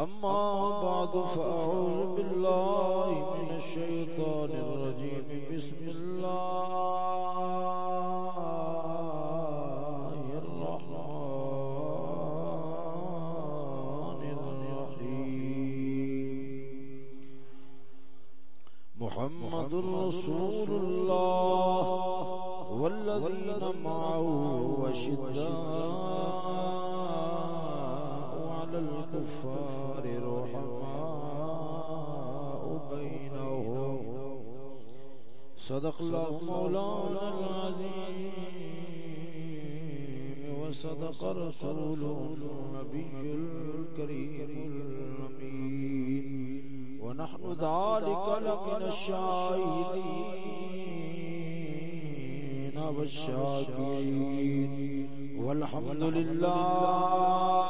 أما بعد، فأعوذ بالله من الشيطان الرجيم. بسم الله الرحمن الرحيم. محمد رسول الله والذين معه وشداء على الكفار. صدق الله مولانا العظيم وصدق رسوله النبي الكريم الأمين ونحن ذلك لمن الشاهدين والشاكرين والحمد لله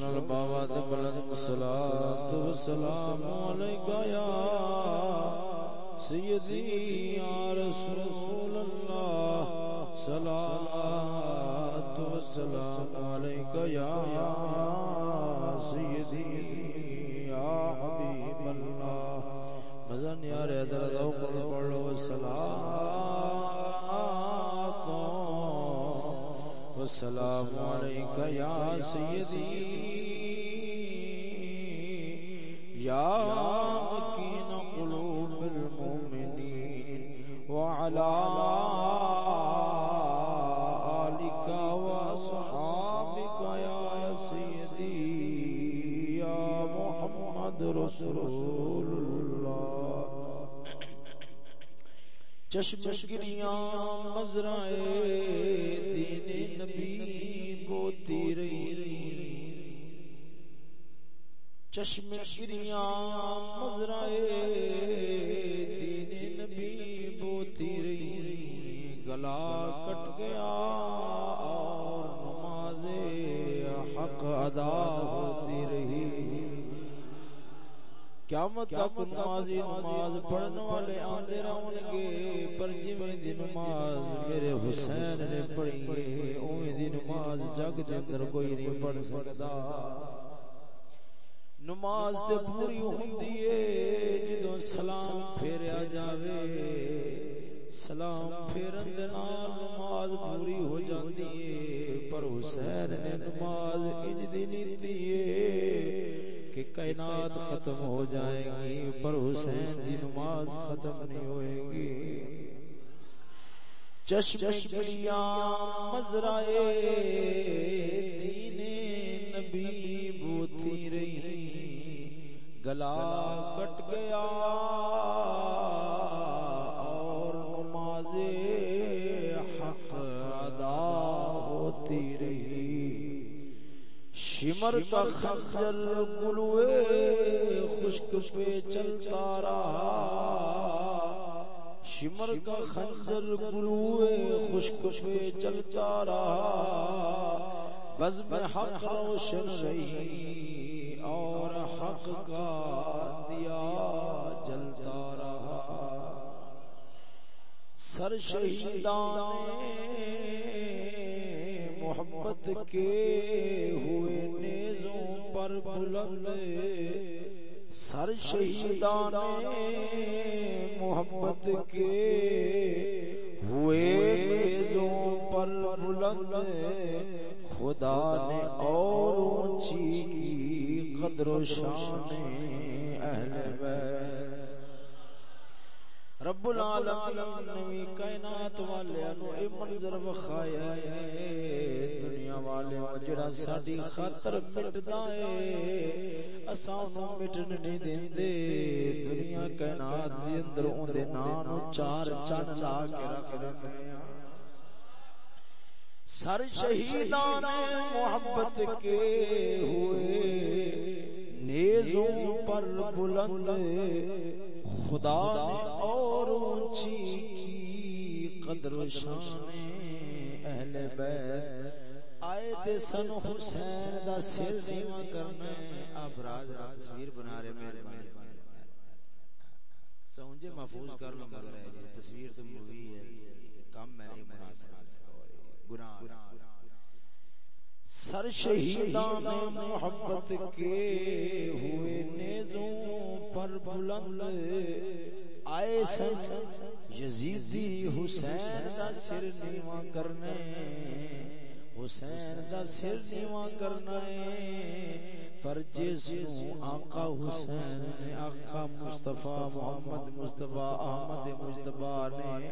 نال بابا دے بلند صلوات و سلام علیکہ یا سیدی یا رسول اللہ صلوات و سلام علیکہ یا سیدی یا حبیب اللہ مزن یار حیدر ذوق والسلام عليك يا سيدي. يا مكين قلوب المؤمنين وعلى آلك وصحابك يا سيدي. يا محمد رسول الله. چشم گریاں مزرائے چشم گریاں مزرائے دین نبی بوتی رہی، گلا کٹ گیا اور نماز حق ادا ہوتی رہی۔ قیامت تک نمازی نماز پڑھنے والے آندے رہن گے پر جویں دی نماز میرے حسین نے پڑھی ہے اوویں دی نماز جگ دے اندر کوئی نہیں پڑھ سکدا نماز تے پوری ہوندی ہے جدوں سلام پھیریا جاوے سلام پھیرن دے نال نماز پوری ہو جاندی ہے پر حسین نے نماز انج دی نیتی ہے کہ کائنات ختم ہو جائے گی پر حسین دی نماز ختم نہیں ہوئے گی۔ چشم گڑیاں مزرائے۔ گلا کٹ گیا اور نماز حق ادا ہوتی رہی۔ شمر کا خنجر گلوے خشک پہ چلتا رہا۔ شمر کا خنجر گلوے خشک پہ چلتا رہا۔ بز میں حق روشن رہی۔ حق کا دیا جلتا رہا۔ سر شہیدان محبت کے ہوئے نیزوں پر بلند۔ سر شہیدان محبت کے ہوئے نیزوں پر بلند۔ خدا نے اور اونچی کی قدر و شان اہل بیت۔ رب العالمین نوی کائنات والے انو اے منظر وخایا ہے دنیا والے جڑا ساڈی خاطر مٹدا ہے، اساں نو مٹن نہیں دیندے دنیا کائنات دے اندر اون دے نام نو چار چن لا کے رکھ دیندے ہیں سر شہیدان محبت کے ہوئے۔ نیزوں پر بلند خدا نے اور اونچی کی قدر و شان اہل بیت آئے تے سن حسین دا سر سیما کرنا اب راز رات تصویر بنا رہے میرے میرے سمجھے محفوظ کر لو مگر ہے تصویر تو مووی ہے کم میں نہیں بنا سکتا گناہ سر شہیدان محبت کے ہوئے نیزوں پر بلند آئے سن یزیدی حسین دا سر نیواں کرنے، حسین دا سر نیواں کرنے۔ پر جس آقا حسین نے، آقا مصطفیٰ محمد مصطفیٰ احمد مصطفیٰ نے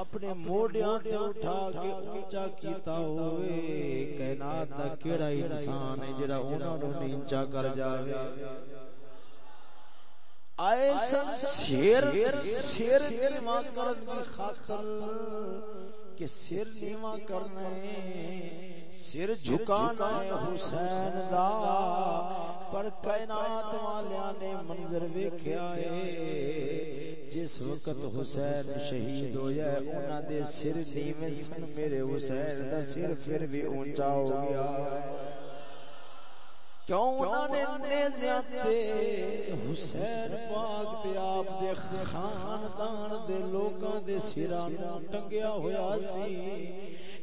اپنے موڈیاں تے اٹھا کے اونچا کیتا ہوئے کائنات دا کیڑا انسان ہے جڑا انہاں نو نیچا کر جاوے آئے سن سیر سیر نیواں کرن دی خاطر کہ سر نیواں کرنا ہے سر جھکانا ہے حسین دا، پر کائنات والیاں نے منظر ویکھیا ہے۔ جس وقت حسین شہید ہویا ہے، انہاں دے سر نیویں سن میرے حسین دا سر پھر بھی اونچا ہو گیا۔ کیوں انہاں نے نیزیاں تے حسین پاک تے آپ دے خاندان دے لوکاں دے سراں ٹنگیا ہویا سی؟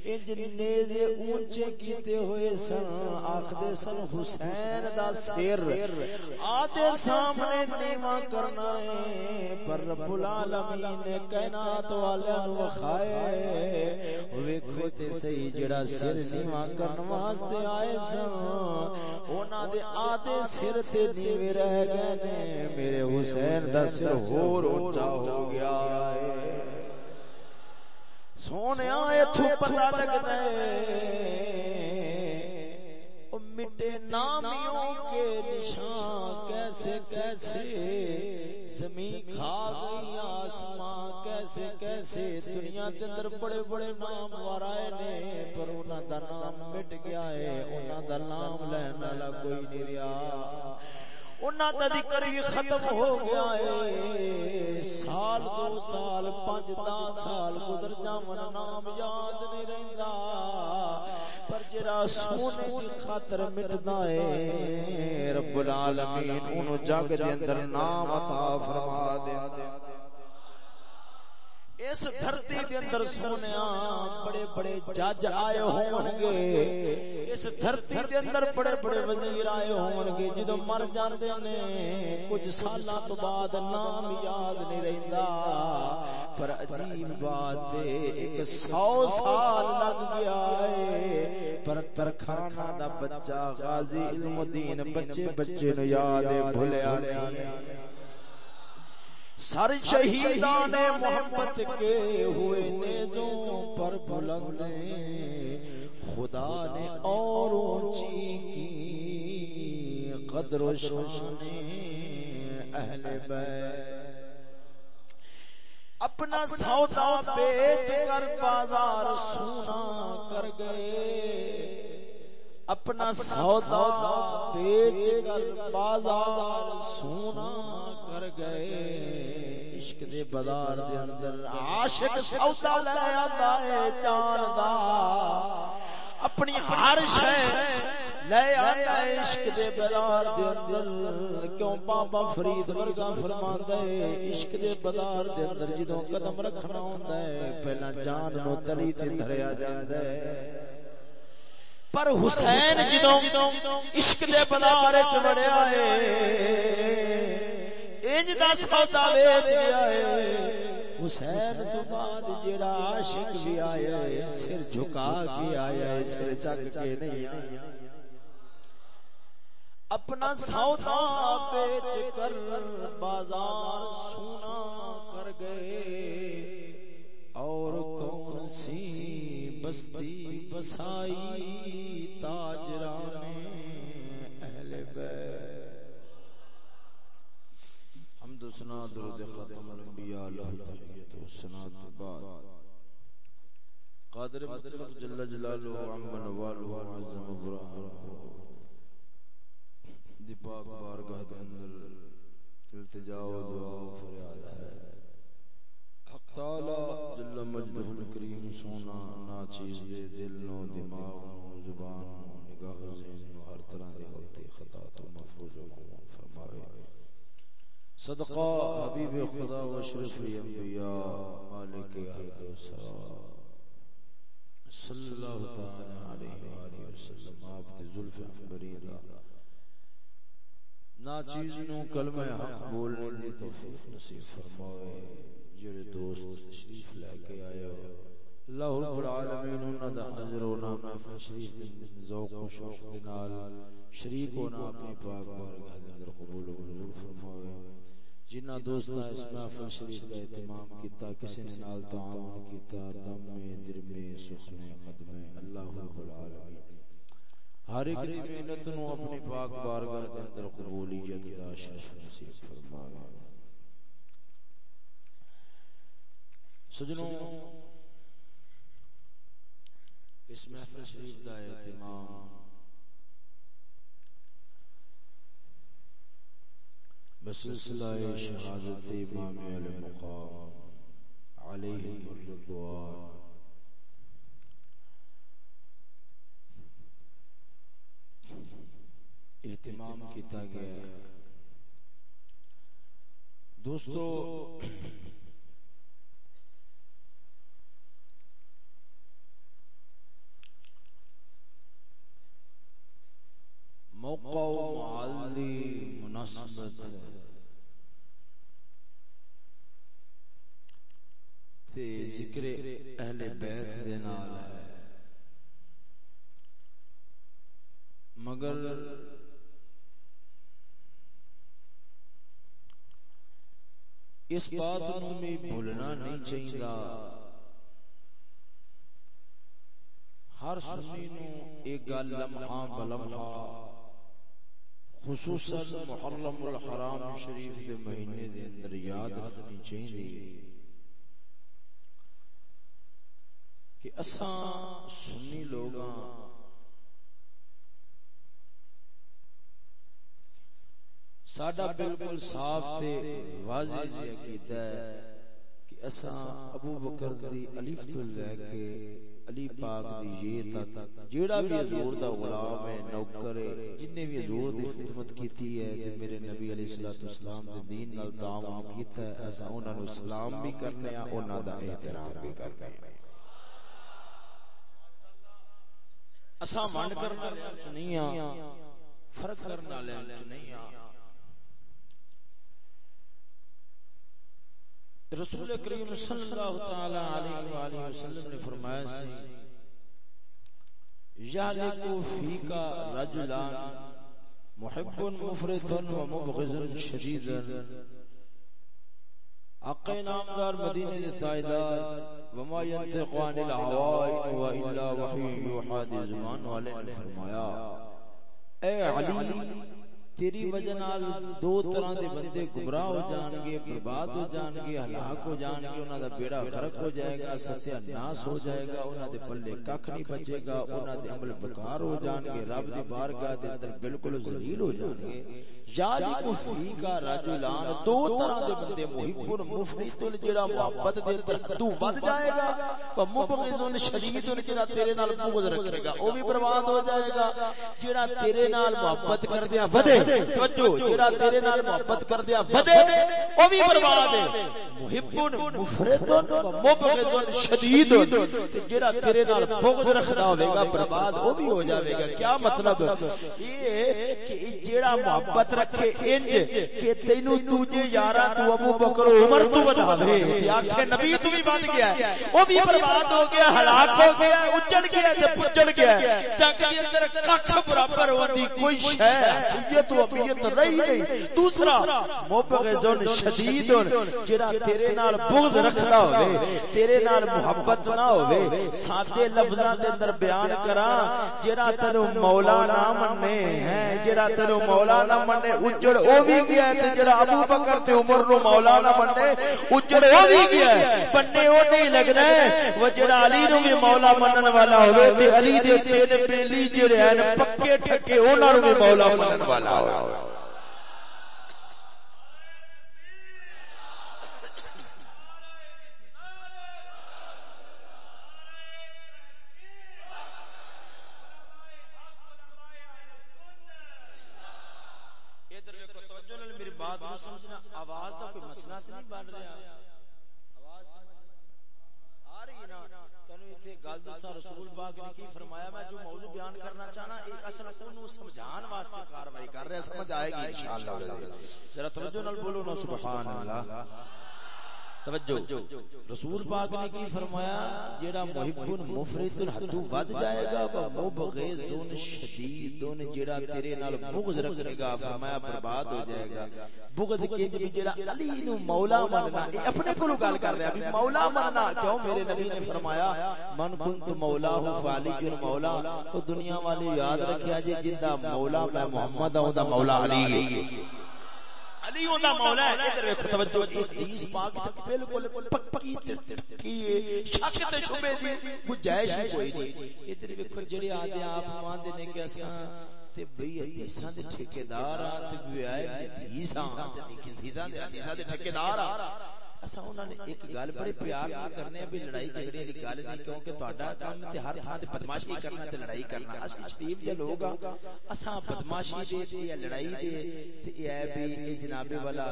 انج نیزے اونچے کیتے ہوئے سن آخدے سن حسین دا سر آدھے سامنے نیواں کرنا ہے پر رب العالمین نے کائنات والے نو وکھائے ویکھو تے صحیح جڑا سر نیواں کرن واسطے آئے سن انہاں دے آدھے سر تے نیوے رہ گئے نے میرے حسین دا سر ہور اونچا ہو گیا ہے سونے اتو پتا لگتا ہے۔ مٹے نامیوں کے نشان کیسے کیسے زمین کھا گئی آسمان کیسے کیسے دنیا کے اندر بڑے بڑے نام وارائے نے پر انہوں دا نام مٹ گیا ہے انہوں دا نام لینا لا کوئی نہیں رہا۔ انہاں دا ذکر بھی ختم ہو گیا ہے۔ سال دو سال پانچ دس سال گزر جاون، نام یاد نہیں رہندا۔ پر جڑا سونے دی خاطر مٹدا ہے، رب العالمین، اونوں جگ دے اندر نام عطا فرما دیندا۔ اس دھرتی دے اندر سونیا بڑے بڑے جج آئے ہون گے اس دھرتی دے اندر بڑے بڑے وزیر آئے ہون گے جدو مر جاندے نے کچھ سالاں تو بعد نام یاد نہیں رہندا۔ پر عجیب بات ہے ایک سو سال لگ گیا ہے۔ پر ترخانہ دا بچہ غازی علم الدین بچے بچے نو یاد بھولیا نہیں سر شہیدان محبت کے ہوئے نیزوں پر بلند خدا نے اور اونچی کی قدر و شان اہل بیت۔ اپنا سودا بیچ کر بازار سونا کر گئے۔ اپنا سودا بیچ کر بازار سونا کر گئے۔ عشق دے بازار دے اندر عاشق سودا لے آندا ہے جان دا۔ اپنی ہر شے لے آندا ہے عشق دے بازار دے اندر۔ کیوں بابا فرید ورگا فرماندا ہے عشق دے بازار دے اندر جدوں قدم رکھنا ہوندا ہے پہلا جان نو تلی تے دھریا جاندا ہے پر حسین جدوں عشق دے بازار وچ وڑیا ہے انج دا سودا ویچ گیا ہے۔ حسین تو بعد جڑا عاشق بھی آیا ہے سر جھکا کے آیا ہے سر چک کے نہیں آیا اپنا سودا بیچ کر بازار سونا کر گئے۔ اور کون سی بستی بسائی تاجران اہل بیت حمد و سنا درود ختم الانبیاء اللہ تحییت و سنا بعد۔ قادر مطلق جل جلالہ عمن والہ عزم برہانہ دی پاک بارگاہ دے اندر التجا و دعا و فریاد ہے۔ حق تعالی جل مجدہ الکریم سونا، نا چیز دے دل، نو دماغ، نو زبان نو نگاہ ذہن نو ہر طرح دی غلطی خطا تو محفوظ و معمول فرماوے صدقہ. حبیب خدا و اشرف انبیاء مالک ارض و سرا صلی اللہ تعالی علیہ وآلہ وسلم. آپ تے زلف انبری نا چیز نو کلمہ حق بولنے دی توفیق نصیب فرمائے جڑے دوست تشریف لے کے آئے ہو. اللہ رب العالمین، انہاں دا حضر و نام محفل شریف دے ذوق و شوق دے نال، شریک ہونا اپنی پاک بارگاہ دے اندر قبول و منظور فرمائے جنہ دوستاں اس محفل شریف کا اہتمام کیتا کسی نے نال تعاون کیتا دم میں در میں سخنے قدمے اللہ رب العالمین۔ ہر ایک دی محنت نو اپنی پاک بارگاہ دے اندر قبولیت دا شرف نصیب فرماوے سجنوں اس محفل شریف دا اہتمام بسلسلہ شہادت امام علیہ مقام علیہ الرضوان۔ اہتمام کیتا گیا دوستو، موقع و معالی مناسبت ہے۔ تے ذکر اہل بیت دے نال ہے۔ مگر اس بات نو میں بھولنا نہیں چاہیے ہر سنی نو ایک گل لمحہ بلمحہ، خصوصا محرم الحرام شریف کے مہینے دے اندر یاد رکھنی چاہیے کہ اساں سنی لوگاں۔ ساڈا بالکل صاف تے واضح جی عقیدہ ہے کہ اساں ابو بکر دی الف تو لے کے علی پاک دی یہ تک جیڑا بھی حضور دا غلام ہے، نوکر ہے جن نے بھی حضور دی خدمت کیتی ہے کہ میرے نبی علیہ الصلوۃ والسلام دے دین نال تعاون کیتا ہے، اساں انہاں نو سلام بھی کرنے ہیں انہاں دا احترام بھی کرنے ہیں اساں منڈ کرنے والے نہیں ہاں فرق کرنے والے نہیں ہاں رسول کریم صلی اللہ تعالی علیہ وآلہ وسلم نے فرمایا سی، یعلقو فیکا رجلان، محب مفرط و مبغض شدید حق نامدار مدینے دے تائیدار وما ینتق عن العوائن و الا وحی یوحاد زمان والے نے فرمایا، اے علی تیری وجہ نال دو طرح دے بندے گمراہ ہو جان گے برباد ہو جان گے ہلاک ہو جان گے انہاں دا بیڑا غرق ہو جائے گا، ستیہ ناس ہو جائے گا، انہاں دے پلے ککھ نہیں بچے گا، انہاں دے عمل بیکار ہو جان گے رب دی بارگاہ دے اندر بالکل ذلیل ہو جان گے یالک جی فی کا رجلان دو طرح دے بندے محب مفرط جڑا محبت دے اندر حدوں ود جائے گا، و مبغض شدید جڑا تیرے نال بغض رکھے گا، او بھی برباد ہو جائے گا۔ جڑا تیرے نال محبت کردیا ودے۔ توجہ، جڑا تیرے نال محبت کردیا ودے او بھی برباد ہے۔ محب مفرط و شدید تے جڑا تیرے نال بغض رکھدا ہوے گا، برباد او بھی ہو جاوے گا۔ کیا مطلب؟ یہ کہ جڑا محبت رکھے انج، کہ تینو دوجے یارا تو ابو بکر عمر تو بنا دے تے آکھے نبی تو بھی بن گیا ہے۔ او بھی برباد ہو گیا، ہلاک ہو گیا اجڑ گیا تے پجڑ گیا۔ جگ دے اندر ککھ برابر ہوندی کوئی شے۔ یہ تو ابیت رہی نہیں۔ دوسرا مبغضن شدید جڑا تیرے نال بغض رکھدا ہوے تیرے نال محبت نہ ہوے سادے لفظاں دے اندر بیان کراں جڑا تینو مولا نہ مننے ہے جڑا تینو مولا نہ مننے اجڑ او بھی گیا تے جڑا ابو بکر تے عمر نو مولا نہ مننے اجڑ او بھی گیا بننے او نہیں لگدا وہ جڑا علی نو بھی مولا منن والا ہوے تے علی دے تین بیلی جڑے ہیں پکے ٹھکے انہاں نو بھی مولا منن والا ہوے پاک نے کی فرمایا، میں جو موضوع بیان کرنا چاہنا ایک اصل اونوں سمجھان واسطے کاروائی کر رہے سمجھ آئے گی انشاءاللہ۔ ذرا توجہ نال بولو نا، سبحان اللہ۔ توجہ. رسول پاک نے کی فرمایا، جیڑا محب مفرد حدو ود جائے گا، وہ مبغض دون شدید دون جیڑا تیرے نال بغض رکھے گا، فرمایا برباد ہو جائے گا۔ بغض کے جی جیڑا علی نو مولا مننا، اے اپنے کولو گل کر رہا ہے مولا مننا، کیوں میرے نبی نے فرمایا، من کنت مولا ہوں فعلی مولا، او دنیا والے یاد رکھیا جے جندا مولا میں محمد ہوں دا مولا علی ہے۔ علی اوندا مولا ہے، ادھر ویکھو، توجہ حدیث پاک بالکل پکی کی شک تے شبے دی، گنجائش کوئی نہیں۔ ادھر ویکھو، جڑے آدے آپ ماندے نے کہ اساں، تے بھئی حدیثاں دے ٹھیکیدار آ تے بھی ہاں، حدیثاں دے ٹھیکیدار آ اسا انہاں نے ایک گل بڑے پیار نال کرنے بھی لڑائی جھگڑے والی گل نہیں، کیونکہ تہاڈا کام تے ہر تھاں تے بدماشی کرنا تے لڑائی کرنا۔ اسا شریف دے لوگ ہاں، اسا بدماشی دے تے یا لڑائی دے تے اے بھی اے جناب والا،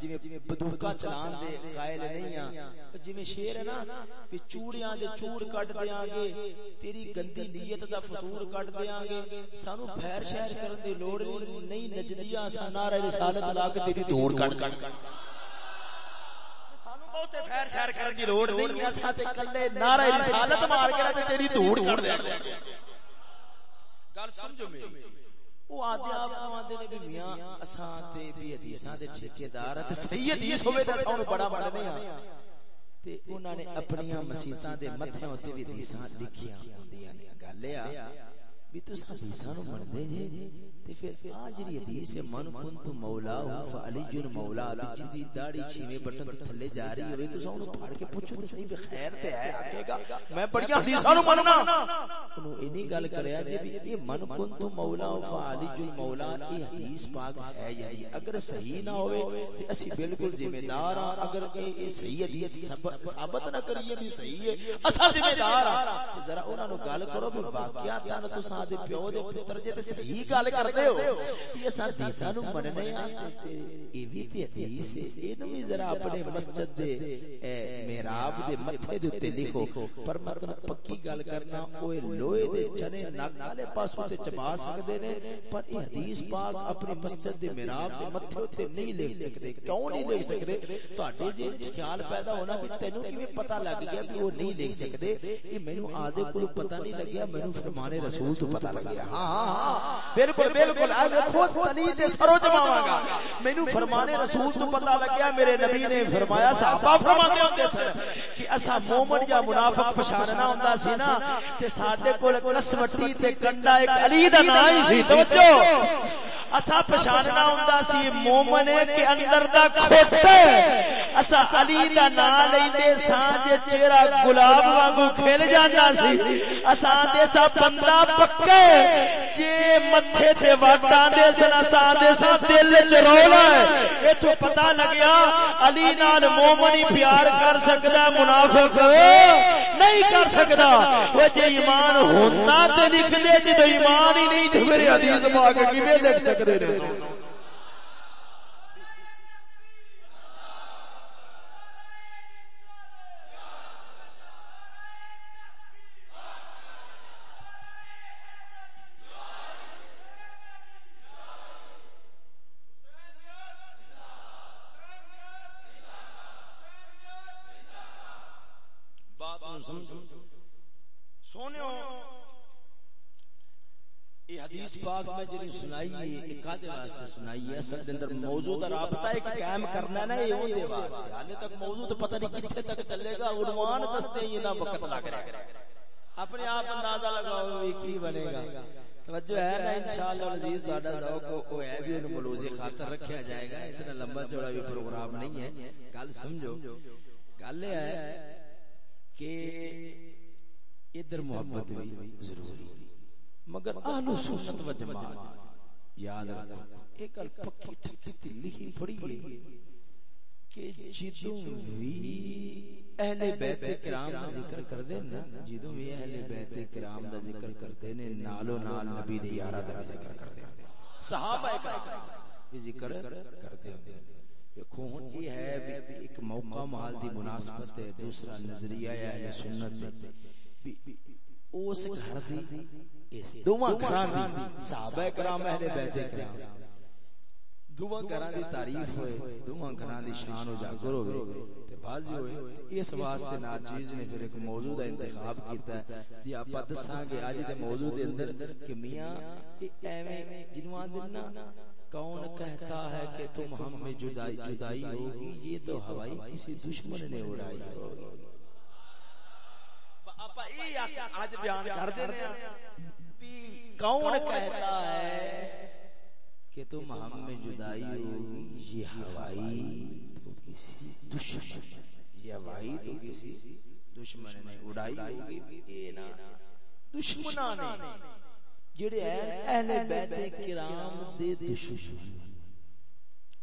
جویں بدوکا چلان دے قائل نہیں ہاں۔ جویں شعر ہے نا کہ چوڑیاں دے چوڑ کٹ دیاں گے، تیری گندی نیت دا فطور کٹ دیاں گے۔ سانو پھیر شہر کرن دی لوڑ نہیں نجدیاں اسا نعرہ رسالت لا کے تیری دھوڑ کٹ کٹ پھیر شہر کرن دی لوڑ نہیں اساں تے کلے نعرہ رسالت مار کے تے تیری دھوڑ کر دے گل سمجھو میری او آدے آپ آدے نے بھی میاں اساں تے بھی حدیثاں دے ٹھیکیدار تے صحیح حدیث ہوے تے اساں بڑا نہیں ہاں تے انہاں نے اپنی مسیتاں دے متھے تے بھی حدیثاں لکھیاں ہوندیاں گل اے بھی تساں حدیثاں نو مندے جے تے پھر آ جڑی حدیث ہے، من کنت مولا فعلی مولا بھی جندی داڑھی چھویں بٹن تے تھلے جا رہی ہوے تو اونوں پھاڑ کے پوچھو تے صحیح خیر تے ہے، آکھے گا، میں بڑیاں حدیثاں نو مننا۔ اونوں اینی گل کریا جے بھی اے من کنت مولا فعلی مولا اے حدیث پاک ہے یعنی اگر صحیح نہ ہوے تے اسی بالکل ذمہ دار ہاں۔ اگر اے صحیح حدیث ثابت نہ کریے بھی صحیح ہے، اساں ذمہ دار ہاں۔ ذرا انہاں نو گل کرو بھی واقعات تے تساں دے پیو دے پتر جے تے صحیح گل کر کرتے ہو؟ یہ سر حدیثاں نو مننے ہیں اے وی تے حدیث ہے۔ اینو وی ذرا اپنے مسجد دے محراب دے متھے دے اوتے لکھو۔ پر میں تانوں پکی گل کرنا اوے لوہے دے چنے نک والے پاسوں تے چبا سکدے نے۔ پر اے حدیث پاک اپنی مسجد دے محراب دے متھے اوتے نہیں لکھ سکدے۔ کیوں نہیں لکھ سکدے؟ تہاڈے جی جے خیال پیدا ہونا کہ تینوں کیویں پتہ لگ گیا کہ وہ نہیں لکھ سکدے۔ اے مینوں آدے کول پتہ نہیں لگیا، مینوں فرمان رسول تو پتہ لگ گیا۔ ہاں ہاں۔, ہاں،, ہاں۔ بالکل بالکل۔ بالکل اے ویکھو تلی تے سرو جماواں گا۔ مینوں فرمان رسول تو پتہ لگیا، میرے نبی نے فرمایا، صحابہ فرماتے ہوندے سن کہ اسا مومن یا منافق پہچاننا ہوندا سی نا، تے ساڈے کول کسوٹی تے کنڈا ایک علی دا نام ہی سی۔ توجہ اسا پہچاننا ہوندا سی مومن کے اندر دا کھوٹ اسا علی دا نام لیندے ساں جے چہرہ گلاب وانگو کھل جاندا سی۔ اسا دے سا بندہ پکے، جے متھے تے واٹاں دے سن اسا دے سا دل وچ رولا ہے۔ ایتھوں پتہ لگیا علی نال مومن ہی پیار کر سکدا منافق۔ نہیں کر سکدا۔ وہ جے ایمان ہوندا تے لکھ دے جے ایمان ہی نہیں تے میرے حدیث پاک کیویں لکھ سکدے نے۔ پاک میں جڑی سنائی ہے، ایک آدھے واسطے سنائی ہے۔ اصل دے اندر موضوع دا رابطہ ایک قائم کرنا نا، یہ اون دے واسطے۔ حالے تک موضوع تو پتہ نہیں کتنے تک چلے گا، عنوان دستے ہی نہ وقت لگ رہا ہے۔ اپنے آپ اندازہ لگاؤ وہ کی بنے گا۔ توجہ ہے نا، انشاءاللہ العزیز تہاڈا ذوق او ہے بھی ان ملوزی خاطر رکھیا جائے گا۔ اتنا لمبا چوڑا بھی پروگرام نہیں ہے۔ گل سمجھو۔ گل یہ ہے کہ ادھر محبت بھی ضروری ہے۔ مگر اہل سنت و جماعت یاد رکھو ایک گل پکی ٹھکی تے لکھی پڑی ہے کہ جدوں وی اہل بیت کرام دا ذکر نا جدوں وی اہل بیت کرام دا ذکر نے نالو نال نبی دے یارا دا ذکر صحابہ کرام ذکر ہوندے دیکھو یہ ہے ایک موقع دی مناسبت ہے دوسرا نظریہ اہل سنت اس گھر دی دوواں گھراں دی صحابہ کرام اہل بیت کرام دوواں گھراں دی تعریف ہوئے دوواں گھراں دی شان اجاگر ہوئے۔ تے بازی ہوئے۔ اس واسطے ناچیز نے پھر ایک موضوع دا انتخاب کیتا ہے۔ دی آپا دساں گے اج دے موضوع دے اندر کہ میاں ایویں جنواں دن نا کون کہتا ہے کہ تم ہم میں جدائی جدائی ہوگی؟ یہ تو ہوائی کسی دشمن نے اڑائی ہوگی۔ آپا یہ آج بیان کر رہے ہیں۔ کون کہتا ہے کہ تم ہم میں جدائی ہوگی یہ ہوائی تو کسی دشمن یہ ہوائی تو کسی دشمن نے اڑائی ہوگی۔ یہ نا نے جڑے اہل بیت کرام دے دشمن۔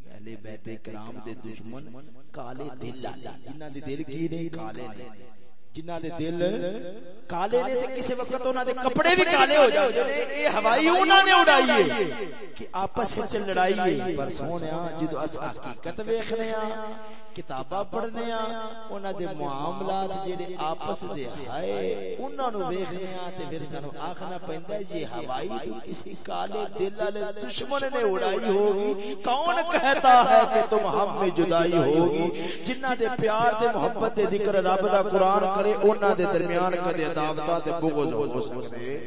اہل بیت کرام دے دشمن کالے دل جنہ دے دل کی نہیں کالے نہیں جنہ دے دل کالے نے تے کسے وقت انہاں دے کپڑے بھی کالے ہو جاندے نے۔ اے ہوائی انہاں نے اڑائی ہے کہ آپس وچ لڑائی ہے۔ پر سونیا جدو اس حقیقت ویکھنے آ کتاباں پڑھنے آ انہاں دے معاملات جڑے آپس دے ہائے، انہاں نو ویکھنے آ تے پھر سانو آکھنا پیندا ہے، یہ ہوائی تو کسی کالے دل والے دشمن نے اڑائی ہوگی۔ کون کہتا ہے کہ تم ہم میں جدائی ہوگی؟ جنہاں دے پیار دے محبت دے ذکر رب دا قرآن کرے، انہاں دے درمیان کدے عداوتاں تے بغض ہو سکتے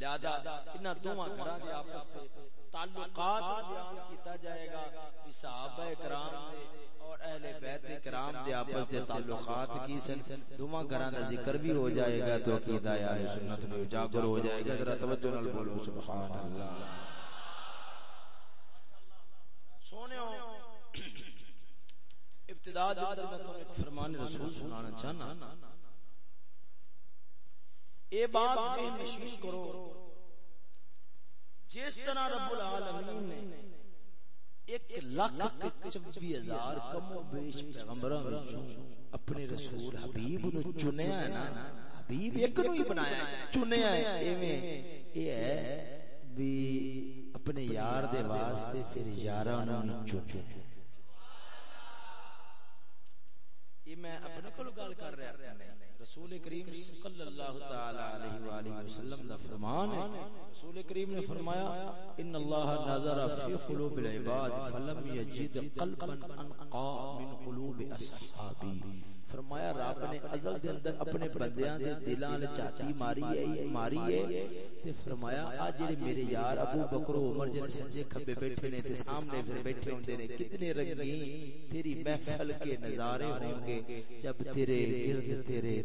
لہذا انہاں دوواں گھراں دے آپس تعلقات بیان کیتا جائے گا۔ صحابہ کرام دے اور اہل بیت کرام دے آپس دے تعلقات کی سن۔ دوواں گھراں دا ذکر بھی ہو جائے گا تو عقیدہ اہل سنت میں اجاگر ہو جائے گا۔ ذرا توجہ نال بولو، سبحان اللہ۔ سونےو ابتدا دے اندر میں تمہیں ایک فرمان رسول سنانا چاہنا۔ اے بات ذہن نشین کرو، جس طرح رب العالمین نے ایک لاکھ چوبی ہزار کم و بیش پیغمبراں وچوں اپنے رسول حبیب نو چنیا ہے نا۔ حبیب ایک نو ہی بنایا ہے۔ چنیا ہے، ایویں۔ اے ہے بھی اپنے یار دے واسطے پھر یاراں نو چنے یہ میں اپنے کول گل کر رہا نہیں رسول کریم صلی اللہ تعالی علیہ والہ وسلم دا فرمان ہے۔ رسول کریم نے فرمایا، ان اللہ نظر فی قلوب العباد فلم یجد قلبا انقا من قلوب اصحابی. فرمایا رب نے ازل دے اندر اپنے بندیاں دے دلاں وچ چاٹی ماری ہے ماری ہے تے فرمایا آ جڑے میرے یار ابو بکر عمر جن سجے کھبے بیٹھے نے تے سامنے پھر بیٹھے ہوندے نے کتنے رنگین تیری محفل کے نظارے ہوں گے جب تیرے گرد تیرے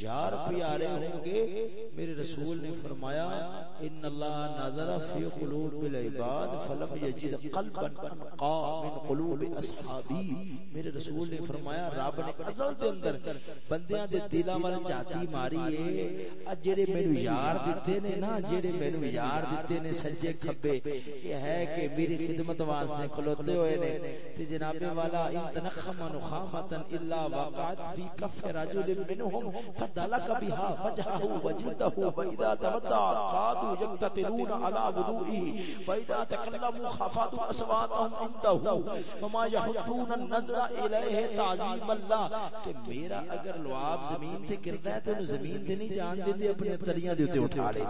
یار پیارے ہوں گے میرے رسول نے فرمایا ان اللہ نظر فی قلوب العباد فلم یجد قلبا انقا من قلوب اصحابی۔ میرے رسول نے فرمایا رب نے ازل دے اندر۔ بندیاں دے دلاں ول چاٹی ماری اے ا جڑے مینوں یار دتے نے نا، جڑے مینوں یار دتے نے سجے کھبے۔ یہ ہے کہ میری خدمت واسطے کھلوتے ہوئے نے۔ تے جناب والا، ان تنخم نخامتا الا وقعت في كف رجل منهم فدلك بها وجهه وجلده واذا تودع قادوا يقتتلون على وضوئه واذا تكلموا خفضوا اصواتهم عنده وما يحدون النظر اليه تعظيم الله کہ میرا اگر لواب زمین تے گردا ہے تے زمین تے نہیں جان دیندے اپنے تلیاں دے اوتے اٹھا لے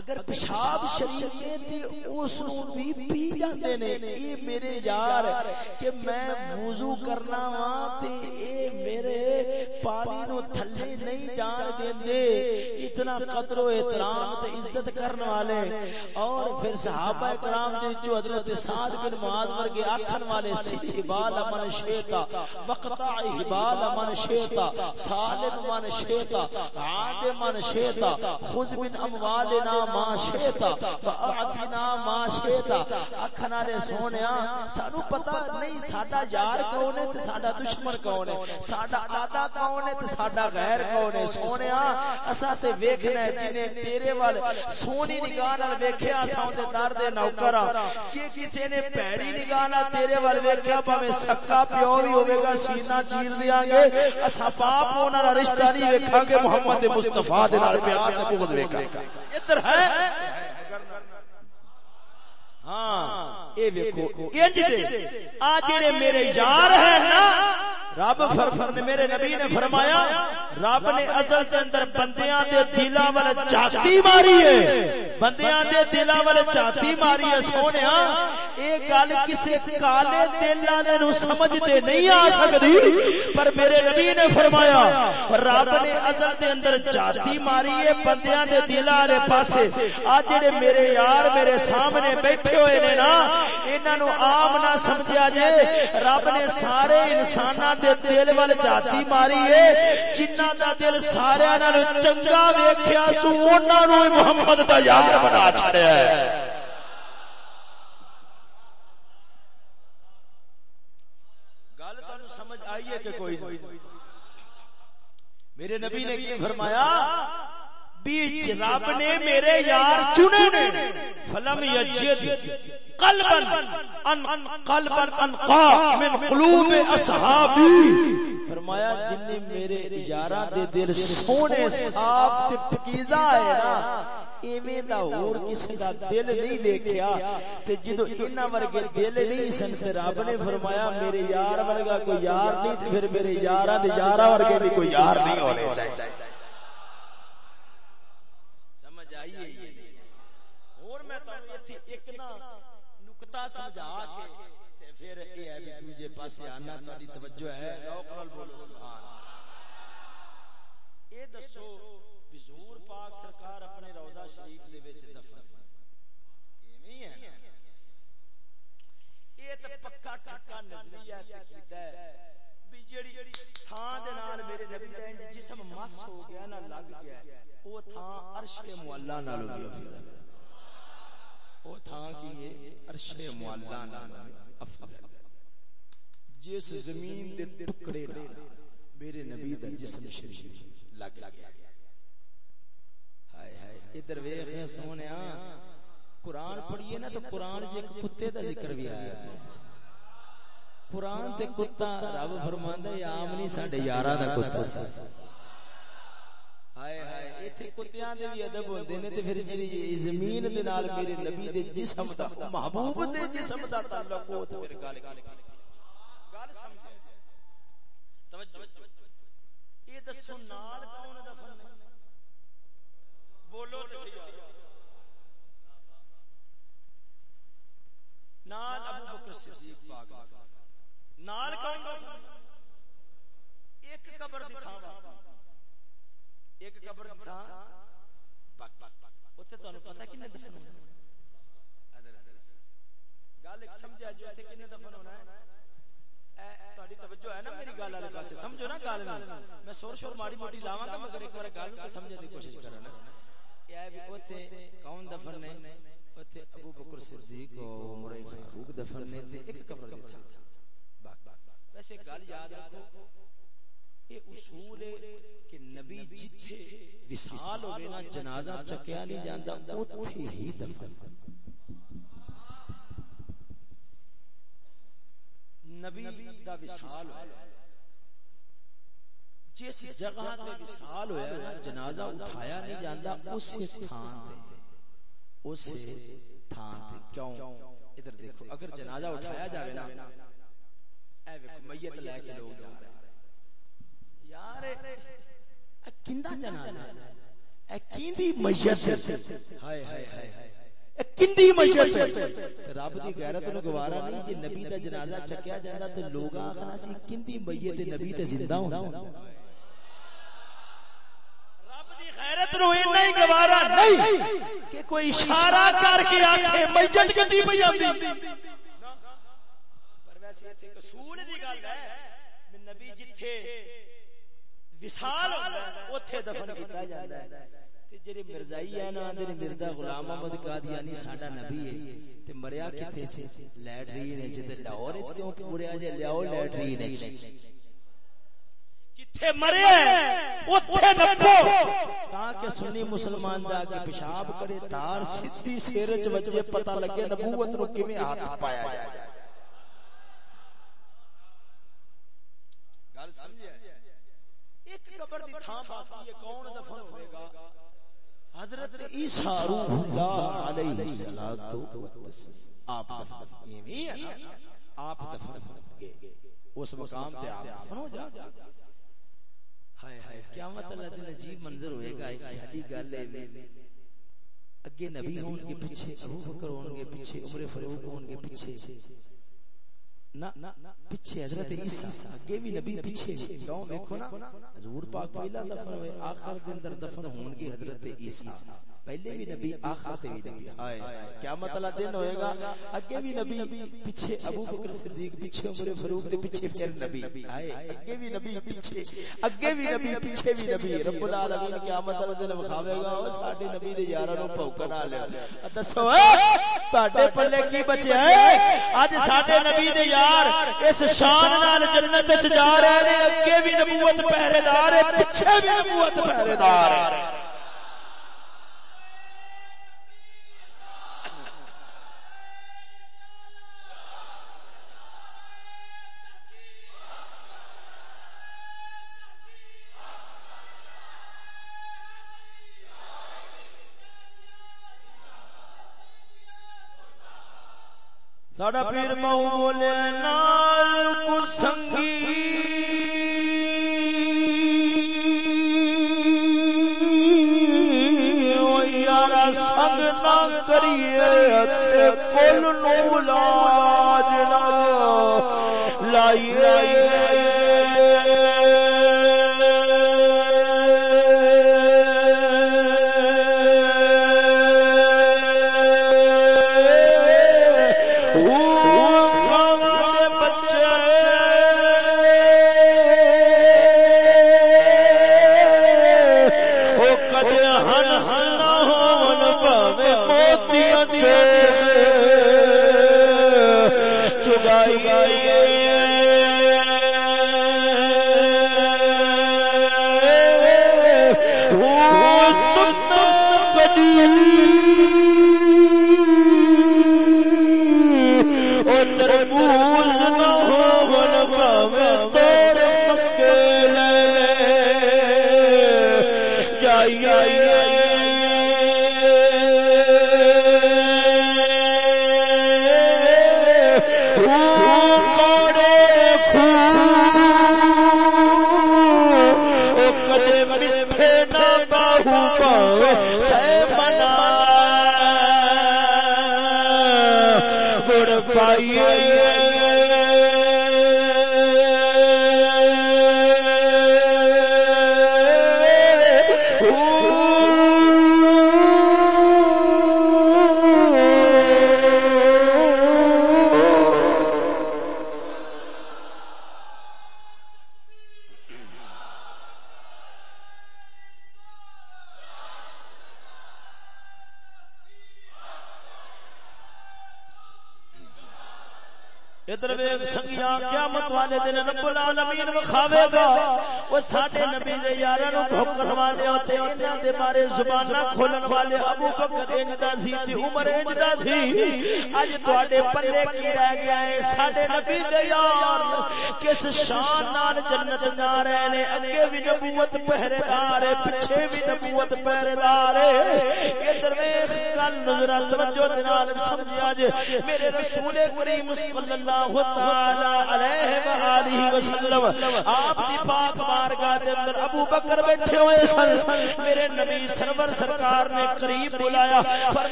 اگر پیشاب شریف نے تے اس نو بھی پی جاندے نے، اے میرے یار، کہ میں وضو کرنا وا تے اے میرے پانی نو تھلے نہیں جان دیندے، اتنا قدر و احترام تے عزت کرنے والے۔ اور پھر صحابہ کرام دے وچ حضرت سعد بن معاذ ورگے آکھن والے سبال من شیتا وقطع حبال من شیتا سالم من شیتا عاد من شیتا خذ من اموالنا ما شیتا واعطنا ما شیتا اکھن والے سونیا، سانو پتہ نہیں ساڈا یار کون ہے تے ساڈا دشمن کون ہے، ساڈا آدا کون ہے تے ساڈا غیر کون ہے۔ سونیا اسا تے ویکھنا ہے جنے تیرے وال سونی نگاہ نال ویکھیا، اساں دے در دے نوکر جے کسے نے پیڑی نگاہ نال تیرے وال ویکھیا، پاویں سکا پیو بھی ہوے گا، سینہ چیر دیاں گے۔ اسا باپ انہاں رشتہ نہیں ویکھاں گے، محمد مصطفی دے نال پیار تے بغض ویکھاں۔ ادھر ہے ہاں اے ویکھو انج دے آ جڑے میرے یار ہیں نا رب فرفر نے میرے نبی نے فرمایا رب نے ازل کے اندر بندیاں دے دلاں ول چاتی ماری ہے۔ بندیاں دے دلاں ول چاتی ماری ہے سونیا اے گل کسے کالے دل والے نو سمجھ تے نہیں آ سکدی، پر میرے نبی نے فرمایا، رب نے ازل دے اندر چاتی ماری ہے بندیاں دے دلاں والے پاسے، آ جڑے میرے یار میرے سامنے بیٹھے ہوئے نے نا، انہاں نو عام نہ سمجھیا جے، رب نے سارے انساناں دے دل ول چاتی ماری ہے جنہ دا دل سارے نال چنگا ویکھیا سو، انہاں نو محمد دا یار بنا چھڑیا ہے گل تانوں سمجھ آئی ہے کہ کوئی نہیں۔ میرے نبی نے کی فرمایا بیچ رب نے میرے یار چنے نے۔ فلم یجد قلبا ان قلبا انقا من قلوب اصحابی۔ فرمایا جن میرے یاراں دے دل سونے صاف تے پکیزا ہے نا ایویں دا اور کسی دا دل نہیں دیکھیا۔ تے جدوں انہاں ورگے دل نہیں سن تے رب نے فرمایا میرے یار ورگا کوئی یار نہیں تے پھر میرے یاراں دے یاراں ورگے بھی کوئی یار نہیں ہونے چاہیے سمجھ آئی ہے یہ نہیں اور میں تانوں ایتھے ایک نا نقطہ سمجھا کے تے پھر اے ہے بھی دوجے پاسے آنا، تہاڈی توجہ ہے۔ ذوق نال بولو، سبحان اے دسو حضور پاک سرکار اپنے روضہ شریف دے وچ دفن ایویں ہی ہے اے تے پکا ٹھکا نظریہ تے کیتا ہے بھی جیڑی تھاں دے نال میرے نبی دا جسم مس ہو گیا نا لگ گیا، او تھاں عرش معلا نال ہو گیا او تھاں کی ہے عرش معلا نال افضل جس زمین دے ٹکڑے نال میرے نبی دا جسم شریف لگ گیا۔ ہائے ہائے، ادھر ویکھ سونیا قرآن پڑھیے نا تو قرآن چ ایک کتے دا ذکر بھی آیا۔ ہے قرآن تے کتا رب فرماندا ہے عام نہیں ساڈے یاراں دا کتا۔ ہائے ہائے، ایتھے کتیاں دے بھی ادب ہوندے نے تے پھر جڑی زمین دے نال میرے نبی دے جسم دا محبوب دے جسم دا تعلق ہو تے پھر گل گل سمجھ توجہ۔ یہ دسو نال کون دفن ہے؟ بولو تے صحیح نال ابو بکر صدیق پاک نال کون ایک قبر دکھاوا ایک قبر دکھا اوتھے تانوں پتہ کنے دفن ہونا گل ایک سمجھا جو ایتھے کنے دفن ہونا ہے۔ تہاڈی توجہ ہے نا میری گل والے پاسے؟ سمجھو نا گل میں سور شور ماڑی موٹی لاواں گا مگر ایک بار گل کو سمجھنے دی کوشش کرو نا۔ اے بھی اوتھے کون دفن نے؟ اوتھے ابو بکر صدیق او عمر فاروق دفن نے تے ایک قبر دے تھا ویسے گل یاد رکھو۔ یہ اصول ہے کہ نبی جتھے وصال ہوے نا، جنازہ چکیا نہیں جاندا اوتھے ہی دفن۔ نبی دا وصال ہویا جس جگہ تے وصال ہویا نا، جنازہ اٹھایا نہیں جاندا اس تھان تے۔ اس تھان تے۔ کیوں؟ ادھر دیکھو، اگر جنازہ اٹھایا جاوے نا، اے ویکھو، میت لے کے لوگ جا رہے ہیں۔ یار کندا جنازہ کیندی میت ہائے ہائے ہائے کندی رب دی غیرت نو گوارا نہیں جے نبی دا جنازہ چکیا جاندا تے لوگ آکھنا سی کندی میت نبی تے زندہ ہوندا۔ رب دی غیرت نو اینا ہی گوارا نہیں کہ کوئی اشارہ کر کے آکھے میت کندی پئی آندی پر ویسے دی گل ہے نبی جتھے وصال اوتھے دفن کیتا جاندا ہے۔ تے جڑے مرزائی ہے نا، آندے نے مرزا غلام محمد قادیانی یعنی ساڈا نبی ہے، تے مریا کتے سے؟ لیٹرین وچ تے لاہور وچ کیوں مریا جے، لیاؤ لیٹرین وچ جتھے مریا اوتھے نپو تاکہ سنی مسلمان جا کے پیشاب کرے، تار سیدھی سر وچ وجے پتہ لگے نبوت نو کیویں ہاتھ پایا جائے گل سمجھیا ایک قبر دی تھاں باقی ہے، کون دفن ہوئے گا؟ حضرت عیسیٰ روح اللہ علیہ السلام آپ دفن آپ دفن گئے اس مقام تے آپ دفن ہو جا ہائے ہائے، قیامت اللہ دن عجیب منظر ہوئے گا۔ ایک خیالی گل ہے اگے نبی ہون کے پیچھے ابو بکر ہون کے پیچھے عمر فاروق ہون کے پیچھے پیچھے حضرت عیسیٰ اگے بھی نبی پیچھے کیوں دیکھو نا حضور پاک پہلا دفن ہوئے آخر دن در دفن ہون کی حضرت عیسیٰ پہلے بھی نبی آخر تے بھی نبی آئے کیا مطلب دن ہوئے گا اگے بھی نبی پیچھے ابو بکر صدیق پیچھے عمر فاروق تے پیچھے پھر نبی اگے بھی نبی پیچھے اگے بھی نبی پیچھے بھی نبی رب العالمین مطلب دن بخاوے گا او ساڈے نبی دے یاراں نو آ لیا دسو پلے کی بچیا ہے اج ساڈے نبی دے یار اس شان نال جنت وچ جا رہے نے، اگے بھی نبوت پہرے دار ہے، پیچھے بھی نبوت پہرے دار ہے۔ ساڈا پیر مہو بولے نال کو سنگی سنگ نہ کریے کل نو لاج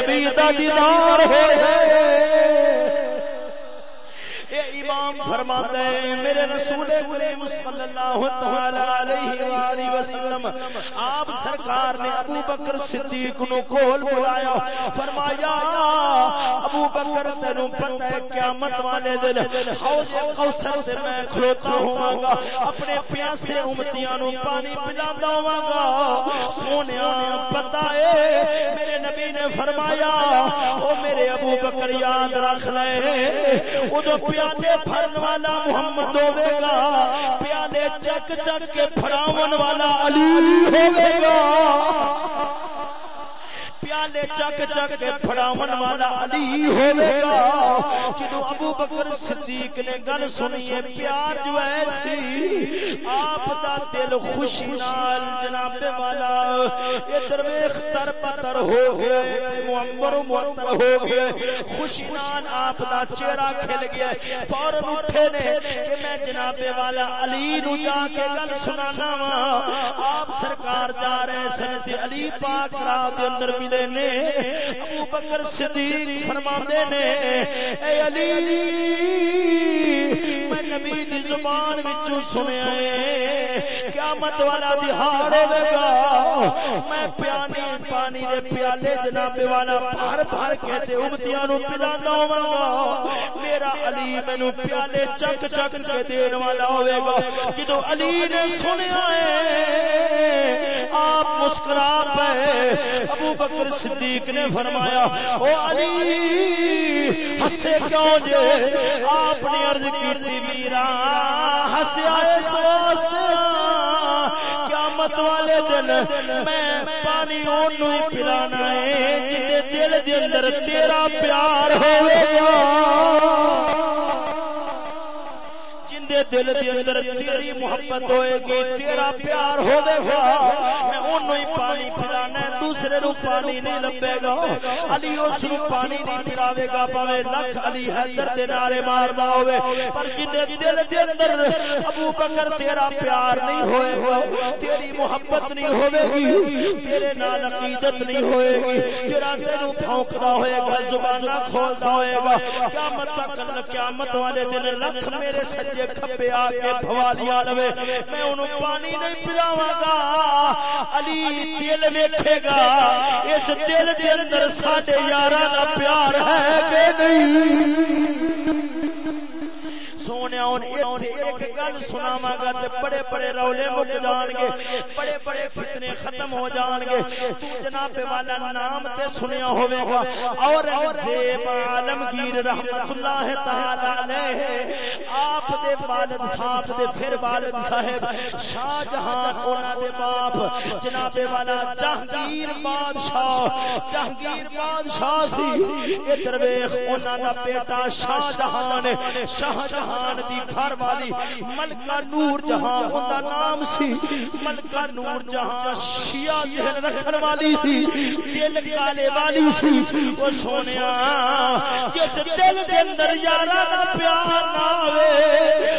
نبی دا دیدار ہوئے گل سنی ہے پیار جو ایسی آپ دا دل خوشی نال جناب والا اے درویش تر پتر ہو گئے معمر معطر ہو گئے، خوشی نال آپ دا چہرہ کھل گیا۔ فورن اٹھے نے کہ میں جناب والا علی نو جا کے گل سنانا وا۔ آپ سرکار جا رہے سن، تے علی پاک رات دے اندر ملے نے۔ ابو بکر صدیق فرماندے نے، اے علی! نبی دی زبان وچوں سنیا ہے۔ قیامت والا دہاڑ ہوے گا میں پیانی پانی دے پیالے جناب والا بھر بھر کے تے امتیاں نو پلاندا ہوواں گا میرا علی مینوں پیالے چک چک کے دین والا ہوے گا۔ جدوں علی نے سنیا ہے آپ مسکرا پے ابو بکر صدیق نے فرمایا، او علی ہسے کیوں جے؟ آپ نے عرض کی میرا ہسیا اس واسطے۔ قیامت والے دن میں پانی اونوں ہی پلانا ہے جتے دل دے اندر تیرا پیار ہوے گا۔ دل دے اندر تیری محبت ہوئے گی، تیرا پیار ہوے گا۔ میں اونوں ہی پانی پلانا ہے، دوسرے نو پانی نہیں لبے گا۔ علی اس نو پانی نہیں پلاوے گا، پاوے لکھ علی حیدر دے نعرے ماردا ہوے پر جنے دل دے اندر ابو بکر تیرا پیار نہیں ہوئے گا، تیری محبت نہیں ہوے گی، تیرے نال عقیدت نہیں ہوئے گی۔ تیرا تینو پھونکدا ہوئے گا، زباناں کھولدا ہوئے گا۔ قیامت تک قیامت والے دن لکھ میرے سجے کھبے آ کے پھوالیاں لوے، میں انہوں پانی نہیں پلاواں گا علی دل ویکھے گا۔ اس دل دے اندر ساڈے یاراں دا پیار ہے کہ نہیں؟ سونے ایک گل سناواں گا تے بڑے بڑے رولے مک جان گے، بڑے بڑے فتنے ختم ہو جان گے۔ تو جناب والا نام تے سنیا ہوے گا۔ اور زیب عالمگیر رحمت اللہ تعالی علیہ، آپ دے والد صاحب دے پھر والد صاحب، شاہ جہان انہاں دے باپ، جناب والا جہانگیر بادشاہ جہانگیر بادشاہ سی ادھر ویکھ، انہاں دا بیٹا شاہ جہان شاہ جہان جہان دی گھر والی ملکہ نور جہاں ہوندا نام سی، ملکہ نور جہاں شیعہ ذہن رکھن والی سی، دل کالے والی سی۔ او سونیا، جس دل دے اندر یارا دا پیار نہ ہوے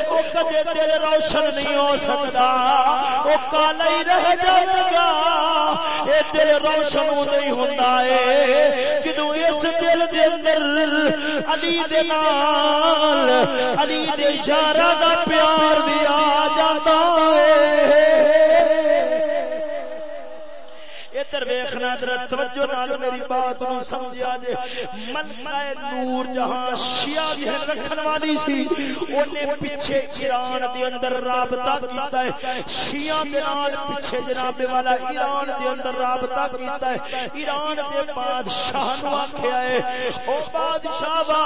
او کدے دل روشن نہیں ہو سکدا۔ او کالا ہی رہ جائے گا اے دل روشن نہیں ہوندا اے۔ جدوں اس دل دے اندر علی دے نال، علی دے دا پیار بھی آ جاتا ہے۔ ادھر ویکھنا ادھر توجہ نال میری بات نو سمجھیا جے۔ ملکہ نور جہاں شیعہ ذہن رکھن والی سی، اونے پیچھے ایران دے اندر رابطہ کیتا ہے۔ شیعہ دے نال پیچھے جناب والا ایران دے اندر رابطہ کیتا ہے۔ ایران دے بادشاہ نو آکھیا ہے، او بادشاہ وا،